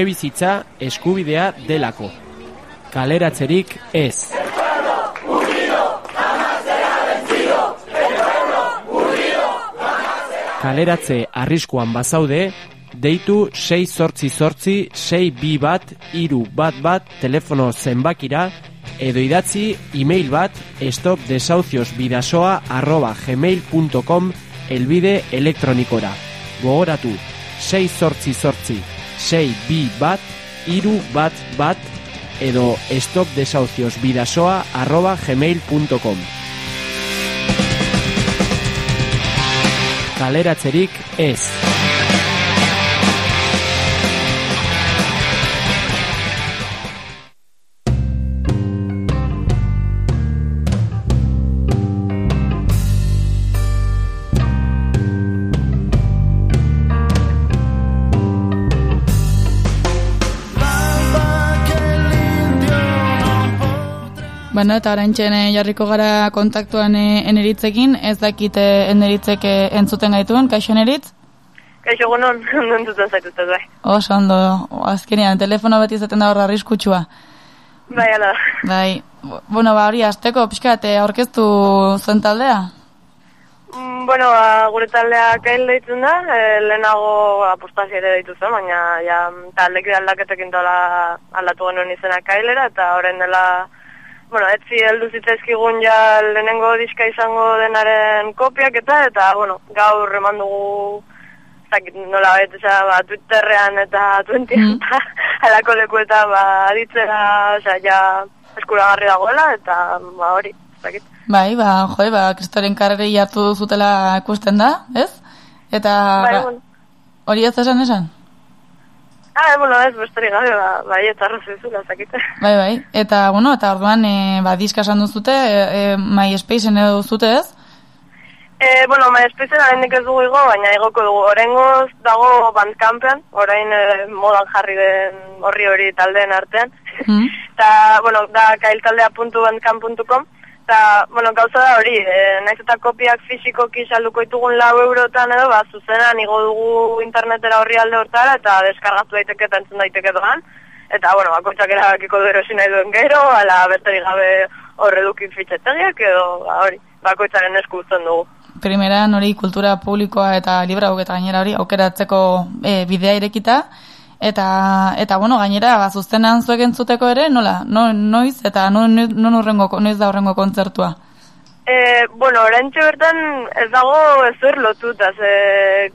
S15: Etxe bizitza eskubidea delako. Kaleratzerik ez. Kaleratze arriskuan bazaude, deitu 6 sortzi sortzi 6 bi bat iru bat bat telefono zenbakira edo idatzi e-mail bat stopdesahuciosbidasoa arroba gmail.com elbide elektronikora. Gogoratu, 6 sortzi sortzi 6 bi bat iru bat bat edo stopdesahuciosbidasoa arroba gmail.com Kaleratzerik ez.
S3: Bueno, eta orain jarriko gara kontaktuan eh, eneritzekin, ez dakit eh, eneritzek eh, entzuten gaituen, kaixo eneritz?
S19: Kaixo gunon, *laughs* entzuten zaituzte bai.
S3: Oso ondo, azkenean, telefono beti izaten da horra arriskutsua.
S19: Bai, ala.
S3: Bai, bueno, ba hori, azteko, pixkat, eh, aurkeztu zuen taldea?
S19: Mm, bueno, ba, gure taldea kail deitzen da, e, lehenago apostazio ere deitu zen, baina ja, taldeki aldaketekin tola aldatu genuen izena kailera, eta orain dela, bueno, etzi heldu zitzaizkigun ja lehenengo diska izango denaren kopiak eta, eta, bueno, gaur eman dugu, ez dakit nola baita, osea, ba, Twitterrean eta Twentian, eta *laughs* alako lekuetan, ba, aditzera, osea, ja, eskuragarri dagoela, eta, ba, hori, ez dakit.
S3: Bai, ba, jode, ba, kristoren karreri hartu zutela ikusten da, ez? Eta
S19: Bai,
S3: ba,
S19: bueno.
S3: hori ez esan esan?
S19: Ah, bueno, ez, besterik gabe, ba, bai, eta zula, zakite. *laughs*
S3: Bai, bai. Eta, bueno, eta orduan, e, ba, diska esan duzute, e, e, MySpaceen edo duzute ez?
S19: E, bueno, MySpaceen arendik ez dugu igo, baina igoko dugu. Horengoz dago Bandcampean, orain e, modan jarri den horri hori taldeen artean.
S3: Mm. *laughs*
S19: Eta, bueno, da kailtaldea.bandcamp.com. Eta, bueno, gauza da hori, e, naiz eta kopiak fizikoki salduko ditugun lau eurotan edo, ba, zuzenan igo dugu internetera horri alde hortara, eta deskargatu daiteke eta entzun daiteke doan. Eta, bueno, bakoitzak erabakiko du erosi nahi duen gero, ala besterik gabe horredukin fitxetegiak edo, ba, hori, bakoitzaren esku uzten dugu.
S3: Primeran hori kultura publikoa eta libra gainera hori aukeratzeko e, bidea irekita. Eta, eta bueno, gainera, ba, zuztenean zuek entzuteko ere, nola, no, noiz, eta non, non urrengo, noiz da urrengo kontzertua?
S19: E, bueno, orantxe bertan ez dago ez zer lotuta, ze,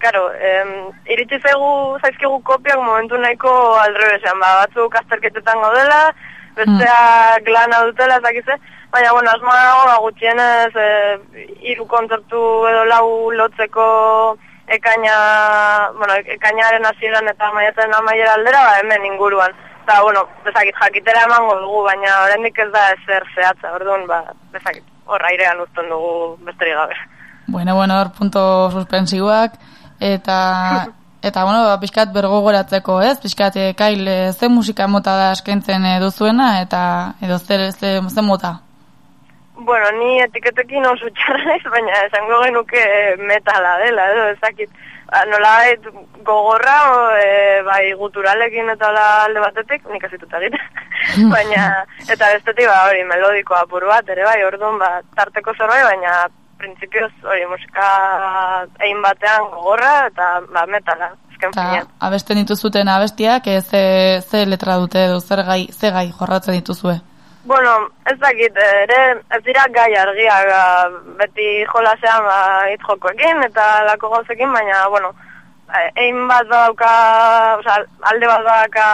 S19: karo, em, iritsi zaigu zaizkigu kopiak momentu nahiko aldrebesean, ba, batzuk azterketetan gaudela, besteak lana dutela, ez dakize, baina, bueno, asmoa dago, ba, gutxienez, e, hiru kontzertu edo lau lotzeko ekaina, bueno, ekainaren hasieran eta maiatzen amaiera aldera, ba, hemen inguruan. Eta, bueno, bezakit, jakitera emango dugu, baina oraindik ez da ezer zehatza, orduan, ba, bezakit, hor airean uzten dugu besterik gabe.
S3: Bueno, bueno, hor punto suspensiuak, eta, *laughs* eta bueno, ba, pixkat bergogoratzeko, ez? Pixkat, e, kail, e, ze musika mota da eskaintzen e, duzuena, eta edo zer, ze, ze mota?
S19: Bueno, ni etiketekin oso txarra naiz, baina esango genuke metala dela, edo ezakit. Ba, nola gogorra, o, e, bai guturalekin eta la alde batetik, nik ez ditut egiten. baina, eta bestetik, ba, hori, melodiko apur bat, ere bai, orduan, ba, tarteko zerbait, baina, printzipioz, hori, musika egin batean gogorra, eta, ba, metala,
S3: Eta abesten dituzuten abestiak, e, ze, ze letra dute edo zer gai, ze gai jorratzen dituzue?
S19: Bueno, ez dakit, ere, ez dira gai argiak, ba, beti jolasean ba, hitz jokoekin eta lako gauzekin, baina, bueno, eh, egin bat badauka, oza, alde bat badauka,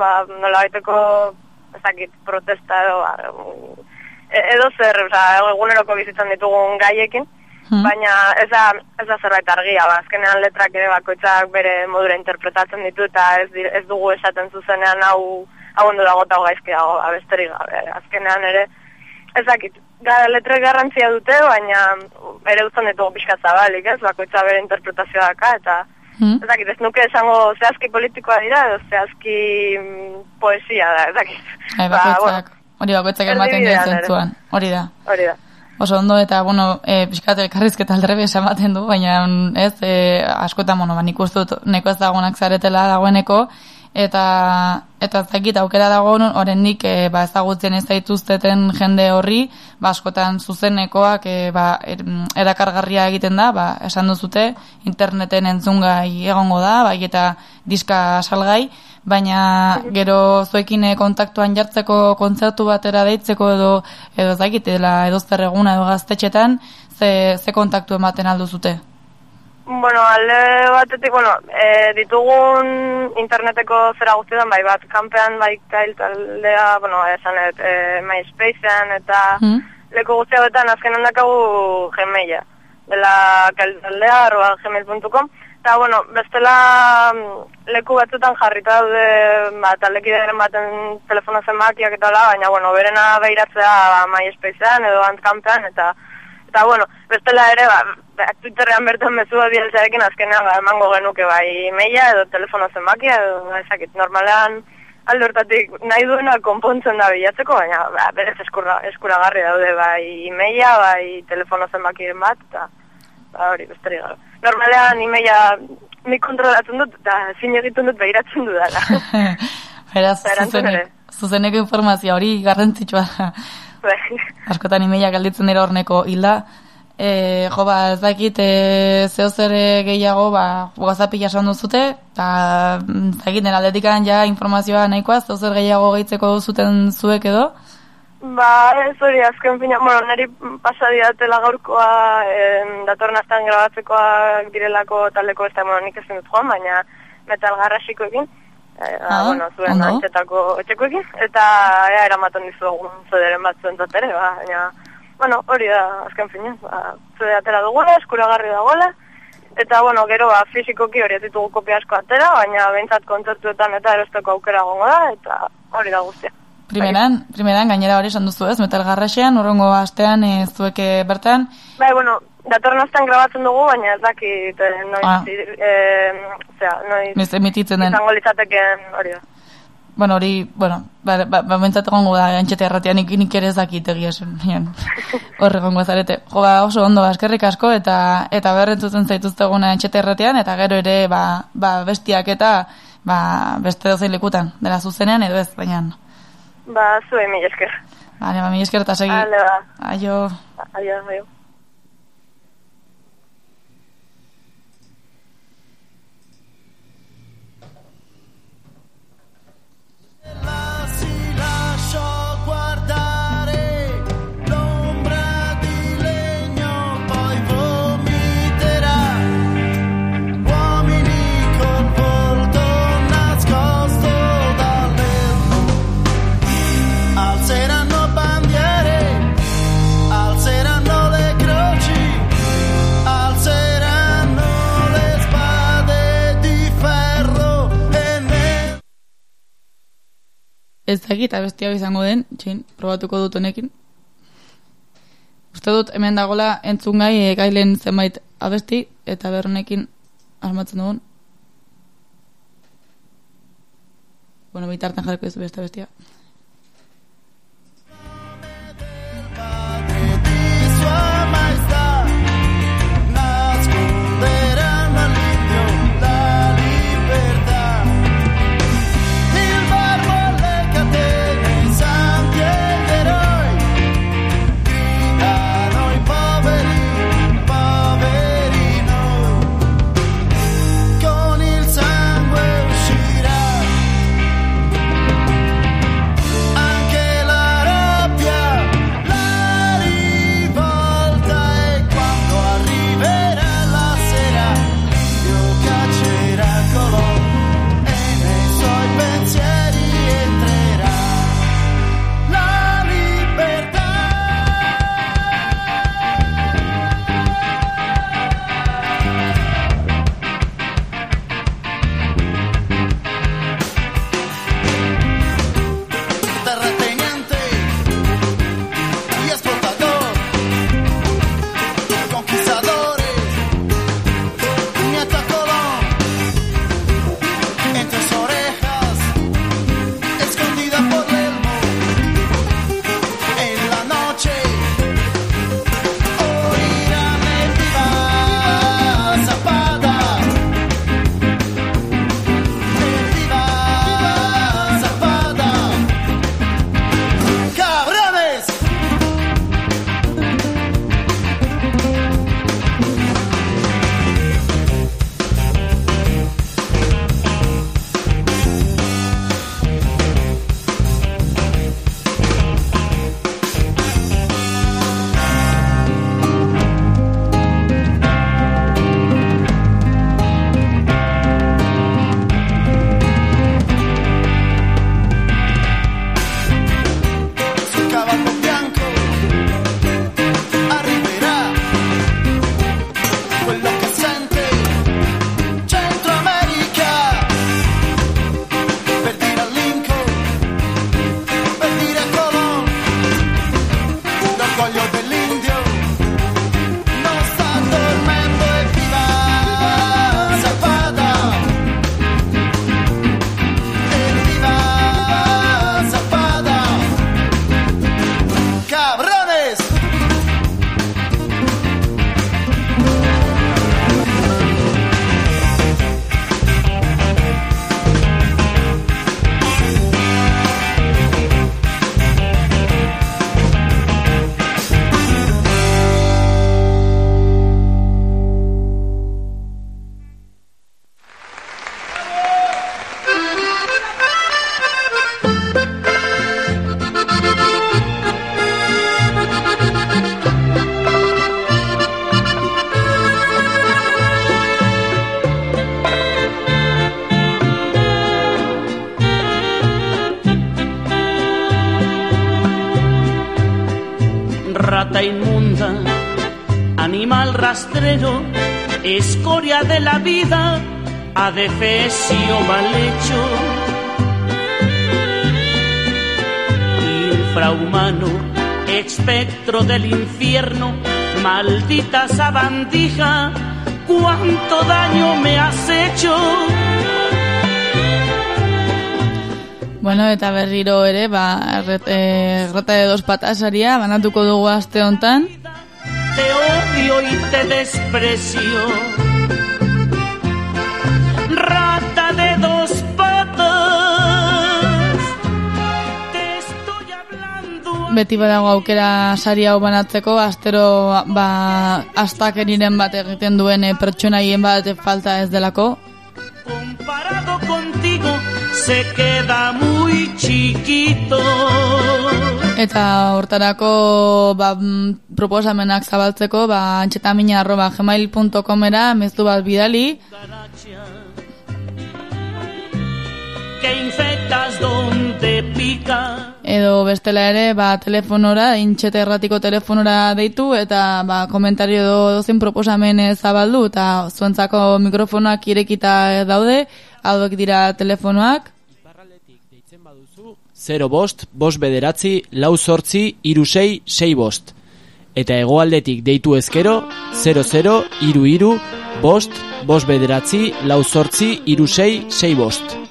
S19: ba, nola baiteko, ez dakit, protesta edo, ba, e- edo zer, oza, eguneroko bizitzan ditugun gaiekin, baina ez da, ez da zerbait argia, ba, azkenean letrak ere bakoitzak bere modura interpretatzen ditu eta ez, ez dugu esaten zuzenean hau hau ondo dago eta gaizki dago, ba, besterik gabe, azkenean ere, ez dakit, gara letrek garrantzia dute, baina ere uzten ditugu pixka zabalik, ez, bakoitza bere interpretazioa daka, eta
S3: Hmm?
S19: ez dakit, ez nuke esango zehazki politikoa dira, edo zehazki mm, poesia da, ez dakit.
S3: Bai,
S19: Ba,
S3: bakoitzak, hori bakoitzak ematen duen zentzuan, hori da.
S19: Hori da.
S3: Oso ondo eta, bueno, e, pixkat elkarrizketa aldrebes ematen du, baina mm, ez, e, askotan, bueno, ba, nik uste dut neko ez dagoenak zaretela dagoeneko, eta eta ez dakit aukera dago oraindik e, ba ezagutzen ez zaituzteten jende horri ba askotan zuzenekoak e, ba er, erakargarria egiten da ba esan duzute interneten entzungai egongo da bai eta diska salgai baina gero zuekin e, kontaktuan jartzeko kontzertu batera deitzeko edo edo ez dakit dela edo zer eguna edo gaztetxetan ze, ze kontaktu ematen aldu zute
S19: Bueno, alde batetik, bueno, e, ditugun interneteko zera guztietan, bai bat, kanpean, bai kail taldea, bueno, esan et, e, MySpacean, eta
S3: Hmm?
S19: leku guzti hauetan azken handakagu gmaila, dela kail taldea, arroba gmail.com, eta, bueno, bestela mm, leku batzutan jarrita daude, ba, taldekideren baten telefono zenbakiak eta hola, baina, bueno, berena behiratzea ba, MySpacean edo antkampean, eta Eta, bueno, bestela ere, ba, ba, Twitterrean bertan mezu bat bieltzarekin azkenean ba, emango genuke bai maila edo telefono zenbakia edo ezakit, normalean alde hortatik nahi duena konpontzen da bilatzeko, baina ba, berez eskura, eskuragarri daude bai maila, bai telefono zenbakiren bat, eta ba, hori, besterik gabe. Normalean emaila nik kontrolatzen dut, eta zin egiten dut behiratzen dudala. *laughs*
S3: Beraz, zuzenek, zuzeneko informazioa hori garrantzitsua da.
S19: Bai.
S3: Askotan imeia galditzen dira horneko hilda. E, jo, ba, ez dakit, e, zeo zer gehiago, ba, whatsappi jasan duzute, eta mm, ez dakit, nire aldetikan ja informazioa nahikoa, zeo zer gehiago gehitzeko zuten zuek edo?
S19: Ba, ez hori, azken fina, bueno, niri pasa didatela gaurkoa, em, datorren aztean grabatzekoak direlako taldeko ez da, bueno, nik ezin dut joan, baina metal garrasikoekin, e,
S3: Ah,
S19: bueno, zuen
S3: ondo.
S19: antxetako etxekoekin, eta ea, eramaten dizugun zederen bat zuen ere, ba, baina, bueno, hori da, azken fina, ba, zede atera dugula, eskuragarri dagoela, Eta, bueno, gero, ba, fizikoki hori ez ditugu kopia asko atera, baina behintzat kontzertuetan eta erosteko aukera gongo da, eta hori da guztia.
S5: Primeran, primeran, gainera hori esan duzu ez, metal garraxean, urrongo astean, e, zueke bertan,
S19: Bai, bueno, datorren astean grabatzen dugu, baina ez dakit noiz,
S5: Ah.
S19: eh, osea, noiz
S5: Noiz emititzen den.
S19: izango litzateken hori da.
S5: bueno, hori, bueno, ba, ba, ba egongo da, antxete erratean nik, nik ere ez dakit egia esan, nian. *laughs* Hor egongo zarete. Jo, ba, oso ondo, ba, eskerrik asko, eta eta berrentzutzen zaituzteguna antxete erratean, eta gero ere, ba, ba bestiak eta, ba, beste dozein lekutan, dela zuzenean edo ez, baina,
S19: Ba, zuen mila esker.
S5: Bale, ba, mi esker eta segi.
S19: Ba.
S5: Aio.
S19: Aio, aio.
S20: love.
S5: Ez dakit abesti hau izango den, txin, probatuko dut honekin. Uste dut hemen dagola entzun gai e, gailen zenbait abesti, eta berronekin asmatzen dugun. Bueno, bitartan jarriko ez beste bestia.
S21: Rastrero, escoria de la vida, adefesio mal hecho. Infrahumano, espectro del infierno, maldita sabandija, cuánto daño me has hecho.
S3: Bueno, eta berriro ere, ba, erret, eh, de dos patasaria, banatuko dugu aste hontan.
S21: Te odio y te desprecio. Rata de dos patas.
S3: Beti badago aukera sari hau banatzeko, astero ba, astakeriren bat egiten duen eh, pertsonaien bat falta ez delako.
S21: Comparado contigo se queda muy chiquito.
S3: Eta hortarako ba, mm, proposamenak zabaltzeko, ba, antxetamina arroba gmail.comera mezu bat bidali, edo bestela ere, ba, telefonora, intxete erratiko telefonora deitu, eta ba, komentario edo dozen proposamen zabaldu, eta zuentzako mikrofonoak irekita daude, hauek dira telefonoak,
S15: 0 bost, bost bederatzi, lau sortzi, iru sei, sei bost. Eta hegoaldetik deitu ezkero, 00, iru iru, bost, bost bederatzi, lau sortzi, iru sei, sei bost.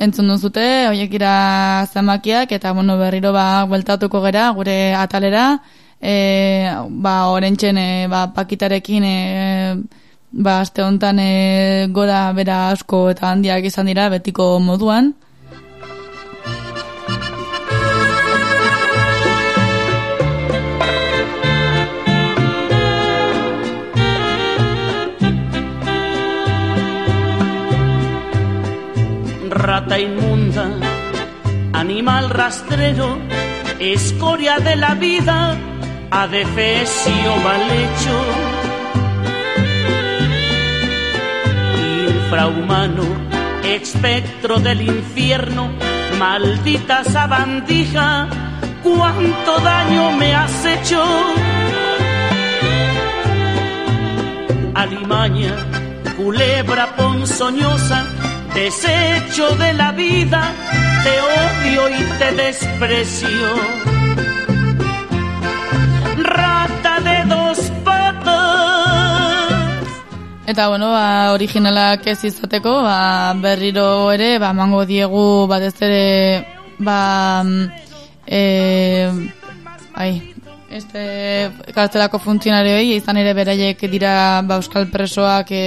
S3: entzun duzute, horiek ira zamakiak, eta bueno, berriro ba, bueltatuko gera, gure atalera, e, ba, orentxen, e, ba, pakitarekin, e, ba, aste honetan e, gora bera asko eta handiak izan dira, betiko moduan.
S21: Rata inmunda, animal rastrero, escoria de la vida, adefesio mal hecho. Infrahumano, espectro del infierno, maldita sabandija, cuánto daño me has hecho. Alimaña, culebra ponzoñosa, desecho de la vida, te odio y te desprecio.
S3: Eta bueno, ba, originalak ez izateko, ba, berriro ere, ba, mango diegu batez ere, ba, mm, e, ai, este kartelako funtzionarioei, izan ere beraiek dira ba, euskal presoak e,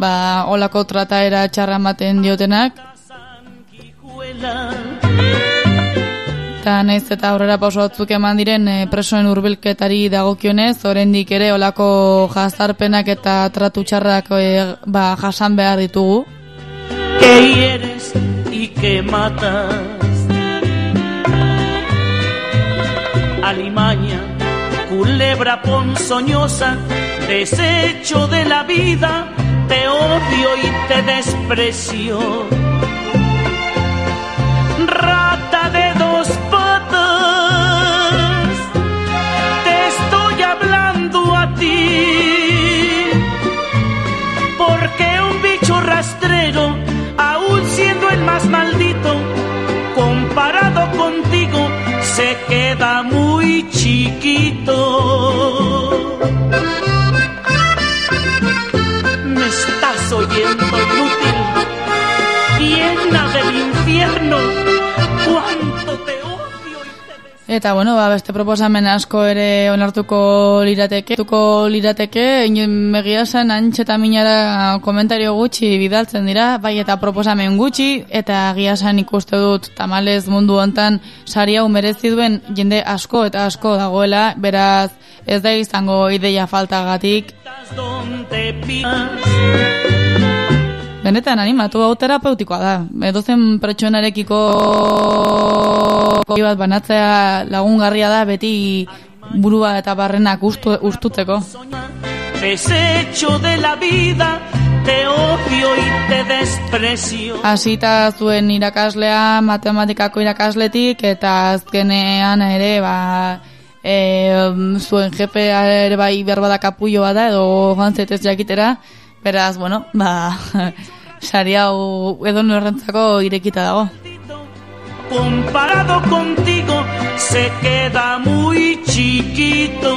S3: ba, olako trataera txarra ematen diotenak. Eta naiz eta aurrera pauso batzuk eman diren e, presoen hurbilketari dagokionez, oraindik ere olako jazarpenak eta tratu txarrak e, ba, jasan behar ditugu.
S21: que hieres y que matas. Alimaña, culebra ponzoñosa, desecho de la vida, te odio y te desprecio. Rata de queda muy chiquito. Me estás oyendo inútil, llena del infierno,
S3: Eta bueno, ba, beste proposamen asko ere onartuko lirateke. Tuko lirateke, inen megia zen antxe eta minara komentario gutxi bidaltzen dira, bai eta proposamen gutxi, eta gia zen ikuste dut tamalez mundu hontan sari hau merezi duen jende asko eta asko dagoela, beraz ez da izango ideia faltagatik. Benetan animatu hau terapeutikoa da. Edozen pertsonarekiko bat banatzea lagungarria da beti burua eta barrenak ustu, ustutzeko.
S21: Desecho de la vida, te odio y te desprecio.
S3: Hasita zuen irakaslea matematikako irakasletik eta azkenean ere ba e, zuen jepea ere bai berbada kapullo bada edo jantzetez jakitera beraz, bueno, ba sari hau edo norrentzako irekita dago
S21: Comparado contigo se queda muy chiquito.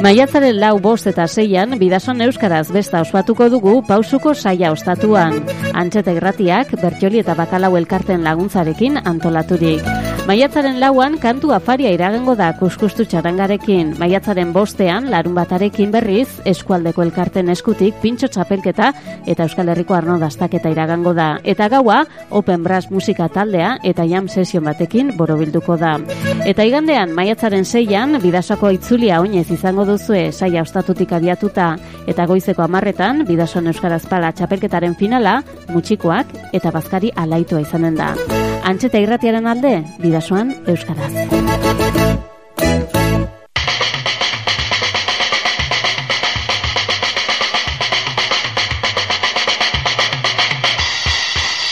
S9: Maiatzaren lau bost eta seian, bidason euskaraz besta ospatuko dugu pausuko saia ostatuan. Antxete gratiak, bertjoli eta bakalau elkarten laguntzarekin antolaturik. Maiatzaren lauan, kantu afaria iragango da kuskustu txarangarekin. Maiatzaren bostean, larun batarekin berriz, eskualdeko elkarten eskutik, pintxo txapelketa eta Euskal Herriko arno dastaketa iragango da. Eta gaua, Open Brass musika taldea eta jam sesion batekin borobilduko da. Eta igandean, maiatzaren seian, bidasoko itzulia oinez izango duzue saia ostatutik abiatuta eta goizeko amarretan, bidason Euskaraz pala txapelketaren finala, mutxikoak eta bazkari alaitua izanen da. Antxeta irratiaren alde, bidasoan Euskaraz.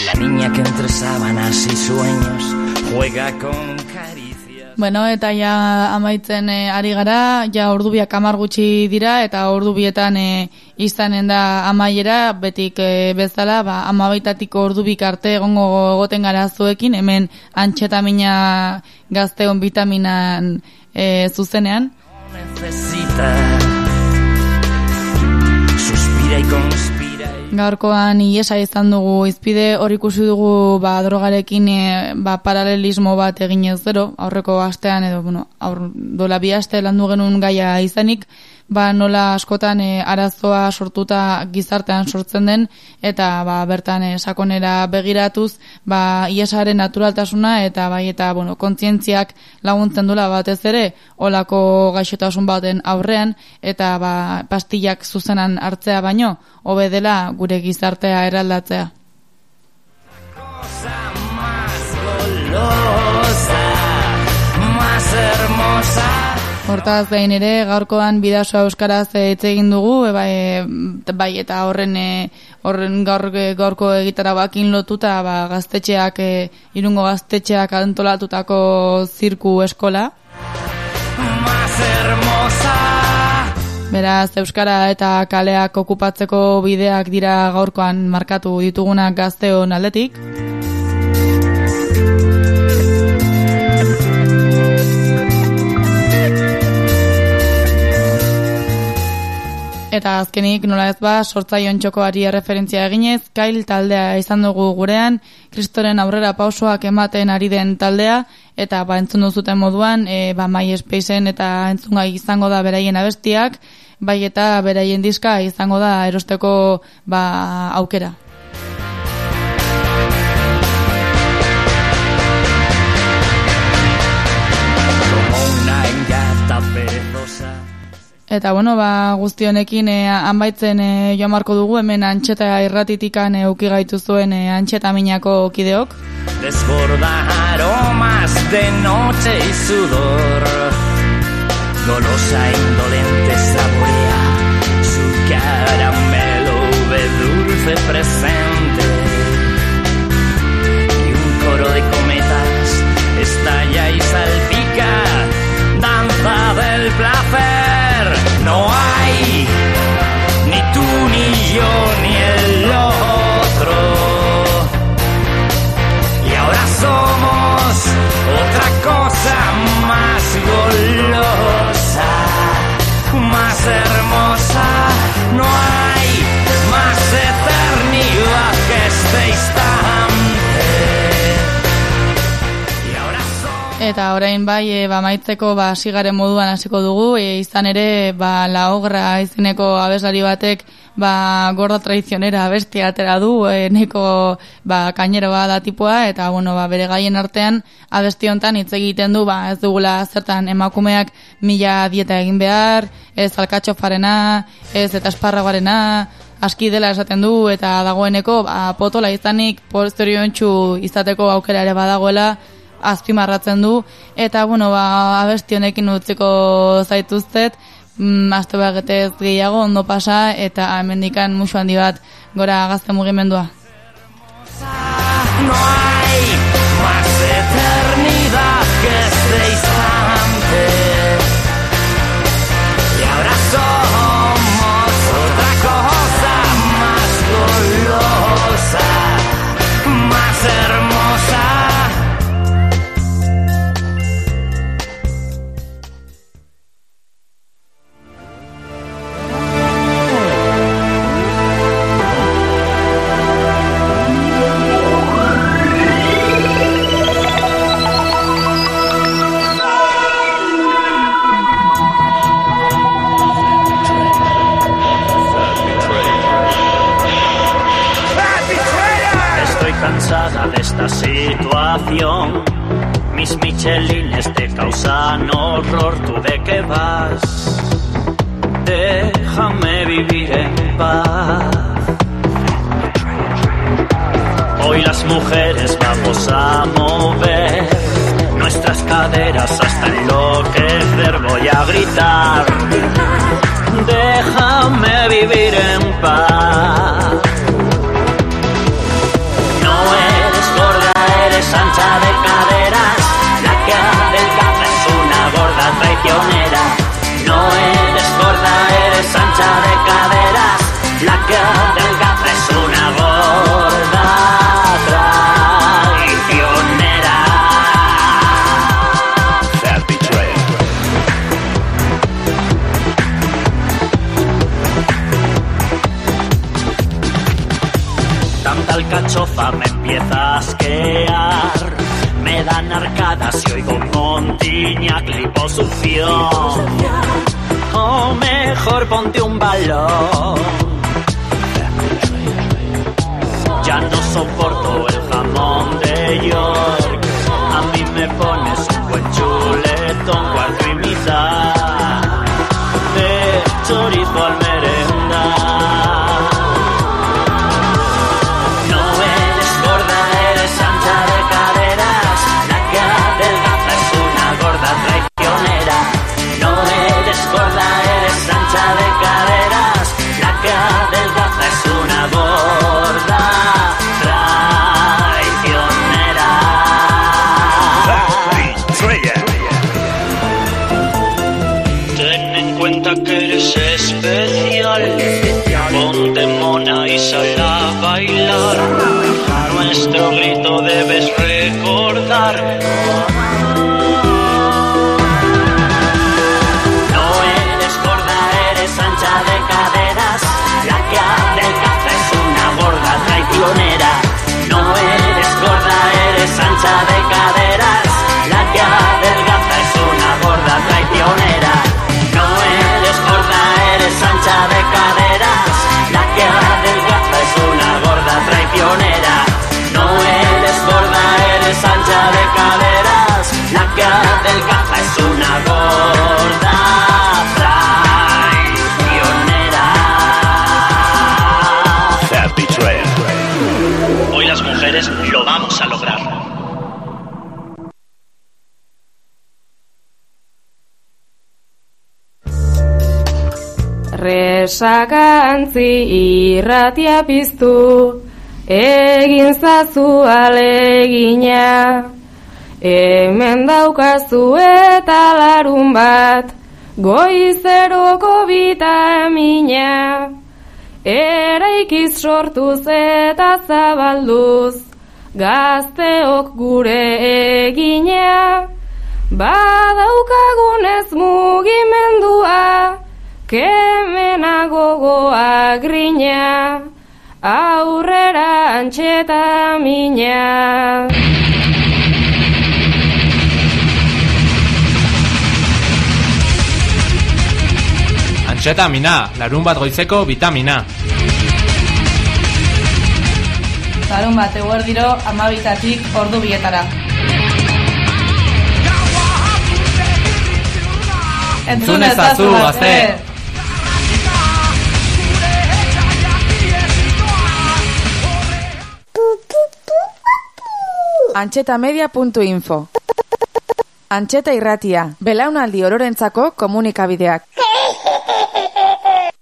S22: La niña que entre sábanas y sueños juega con caricias.
S3: Bueno, eta ja amaitzen e, ari gara, ja ordubiak amar gutxi dira, eta ordubietan e, izanen da amaiera, betik e, bezala, ba, amabaitatiko ordubik arte egongo goten gara zuekin, hemen antxetamina gazteon vitaminan e, zuzenean. Gaurkoan iesa izan dugu izpide hor ikusi dugu ba, drogarekin e, ba, paralelismo bat egin ez zero, aurreko astean edo bueno, aur, dola bi aste landu genuen gaia izanik, ba, nola askotan e, arazoa sortuta gizartean sortzen den eta ba, bertan e, sakonera begiratuz ba, iesaren naturaltasuna eta bai eta bueno, kontzientziak laguntzen dula batez ere olako gaixotasun baten aurrean eta ba, pastillak zuzenan hartzea baino hobe dela gure gizartea eraldatzea.
S22: Más hermosa.
S3: Hortaz gain ere gaurkoan bidasoa euskaraz eh, hitz egin dugu e, bai, e, bai eta horren e, horren gaur gaurko egitarabakin lotuta ba, gaztetxeak e, irungo gaztetxeak antolatutako zirku eskola. Beraz, Euskara eta kaleak okupatzeko bideak dira gaurkoan markatu ditugunak gazteon aldetik. Eta azkenik nola ez ba, sortzaion txokoari referentzia eginez, kail taldea izan dugu gurean, kristoren aurrera pausoak ematen ari den taldea, eta ba, entzun duzuten moduan, e, ba, MySpaceen eta entzungai izango da beraien abestiak, bai eta beraien diska izango da erosteko ba, aukera. Eta bueno, ba, guzti honekin e, anbaitzen e, joan marko dugu hemen antxeta irratitikan e, uki gaitu zuen e, antxeta minako kideok.
S22: Desborda aromas de noche y sudor. Golosa indolente saborea su caramelo de dulce presente. Y un coro de cometas estalla y salpica, tú ni yo ni
S3: eta orain bai, e, ba, maitzeko ba, sigaren moduan hasiko dugu, e, izan ere, ba, la ogra izeneko abeslari batek, ba, gorda tradizionera abestia atera du, e, neko, ba, kainero da tipua, eta, bueno, ba, bere gaien artean, abesti hontan hitz egiten du, ba, ez dugula zertan emakumeak mila dieta egin behar, ez alkatxofarena, ez eta esparragoarena, aski dela esaten du eta dagoeneko ba, potola izanik posteriorentsu izateko aukera ere badagoela azpimarratzen du. Eta bueno ba abesti honekin utziko zaituztet. Mm, aste bagetez gehiago ondo pasa eta hemendikan musu handi bat gora gazte mugimendua.
S4: No situación. Mis michelines te causan horror. ¿Tú de qué vas? Déjame vivir en paz. Hoy las mujeres vamos a mover nuestras caderas hasta enloquecer. Voy a gritar. Déjame vivir en paz. Eres ancha de caderas. La que adelgaza es una gorda traicionera. No eres gorda, eres ancha de caderas. La que adelgaza es una gorda traicionera. Tanta alcachofa me empieza a asquear dan arcadas y oigo Montiñac liposucción. O mejor ponte un balón. Ya no soporto el jamón de York. A mí me pones un buen chuletón Cuarto y mitad De chorizo al merendar
S1: Resakantzi irratia piztu, egin zazu alegina. Hemen daukazu eta larun bat, goizeroko bitamina. Eraikiz sortuz eta zabalduz, gazteok gure egina. Badaukagunez mugimendua, kemena gogoa grina, aurrera antxeta mina.
S2: Antxeta mina, larun bat goizeko vitamina.
S3: Larun bat eguer amabitatik ordu bietara. Entzun ezazu, gazte!
S2: Entzun ezazu, gazte!
S11: Antxetamedia.info Antxeta irratia, belaunaldi ororentzako komunikabideak.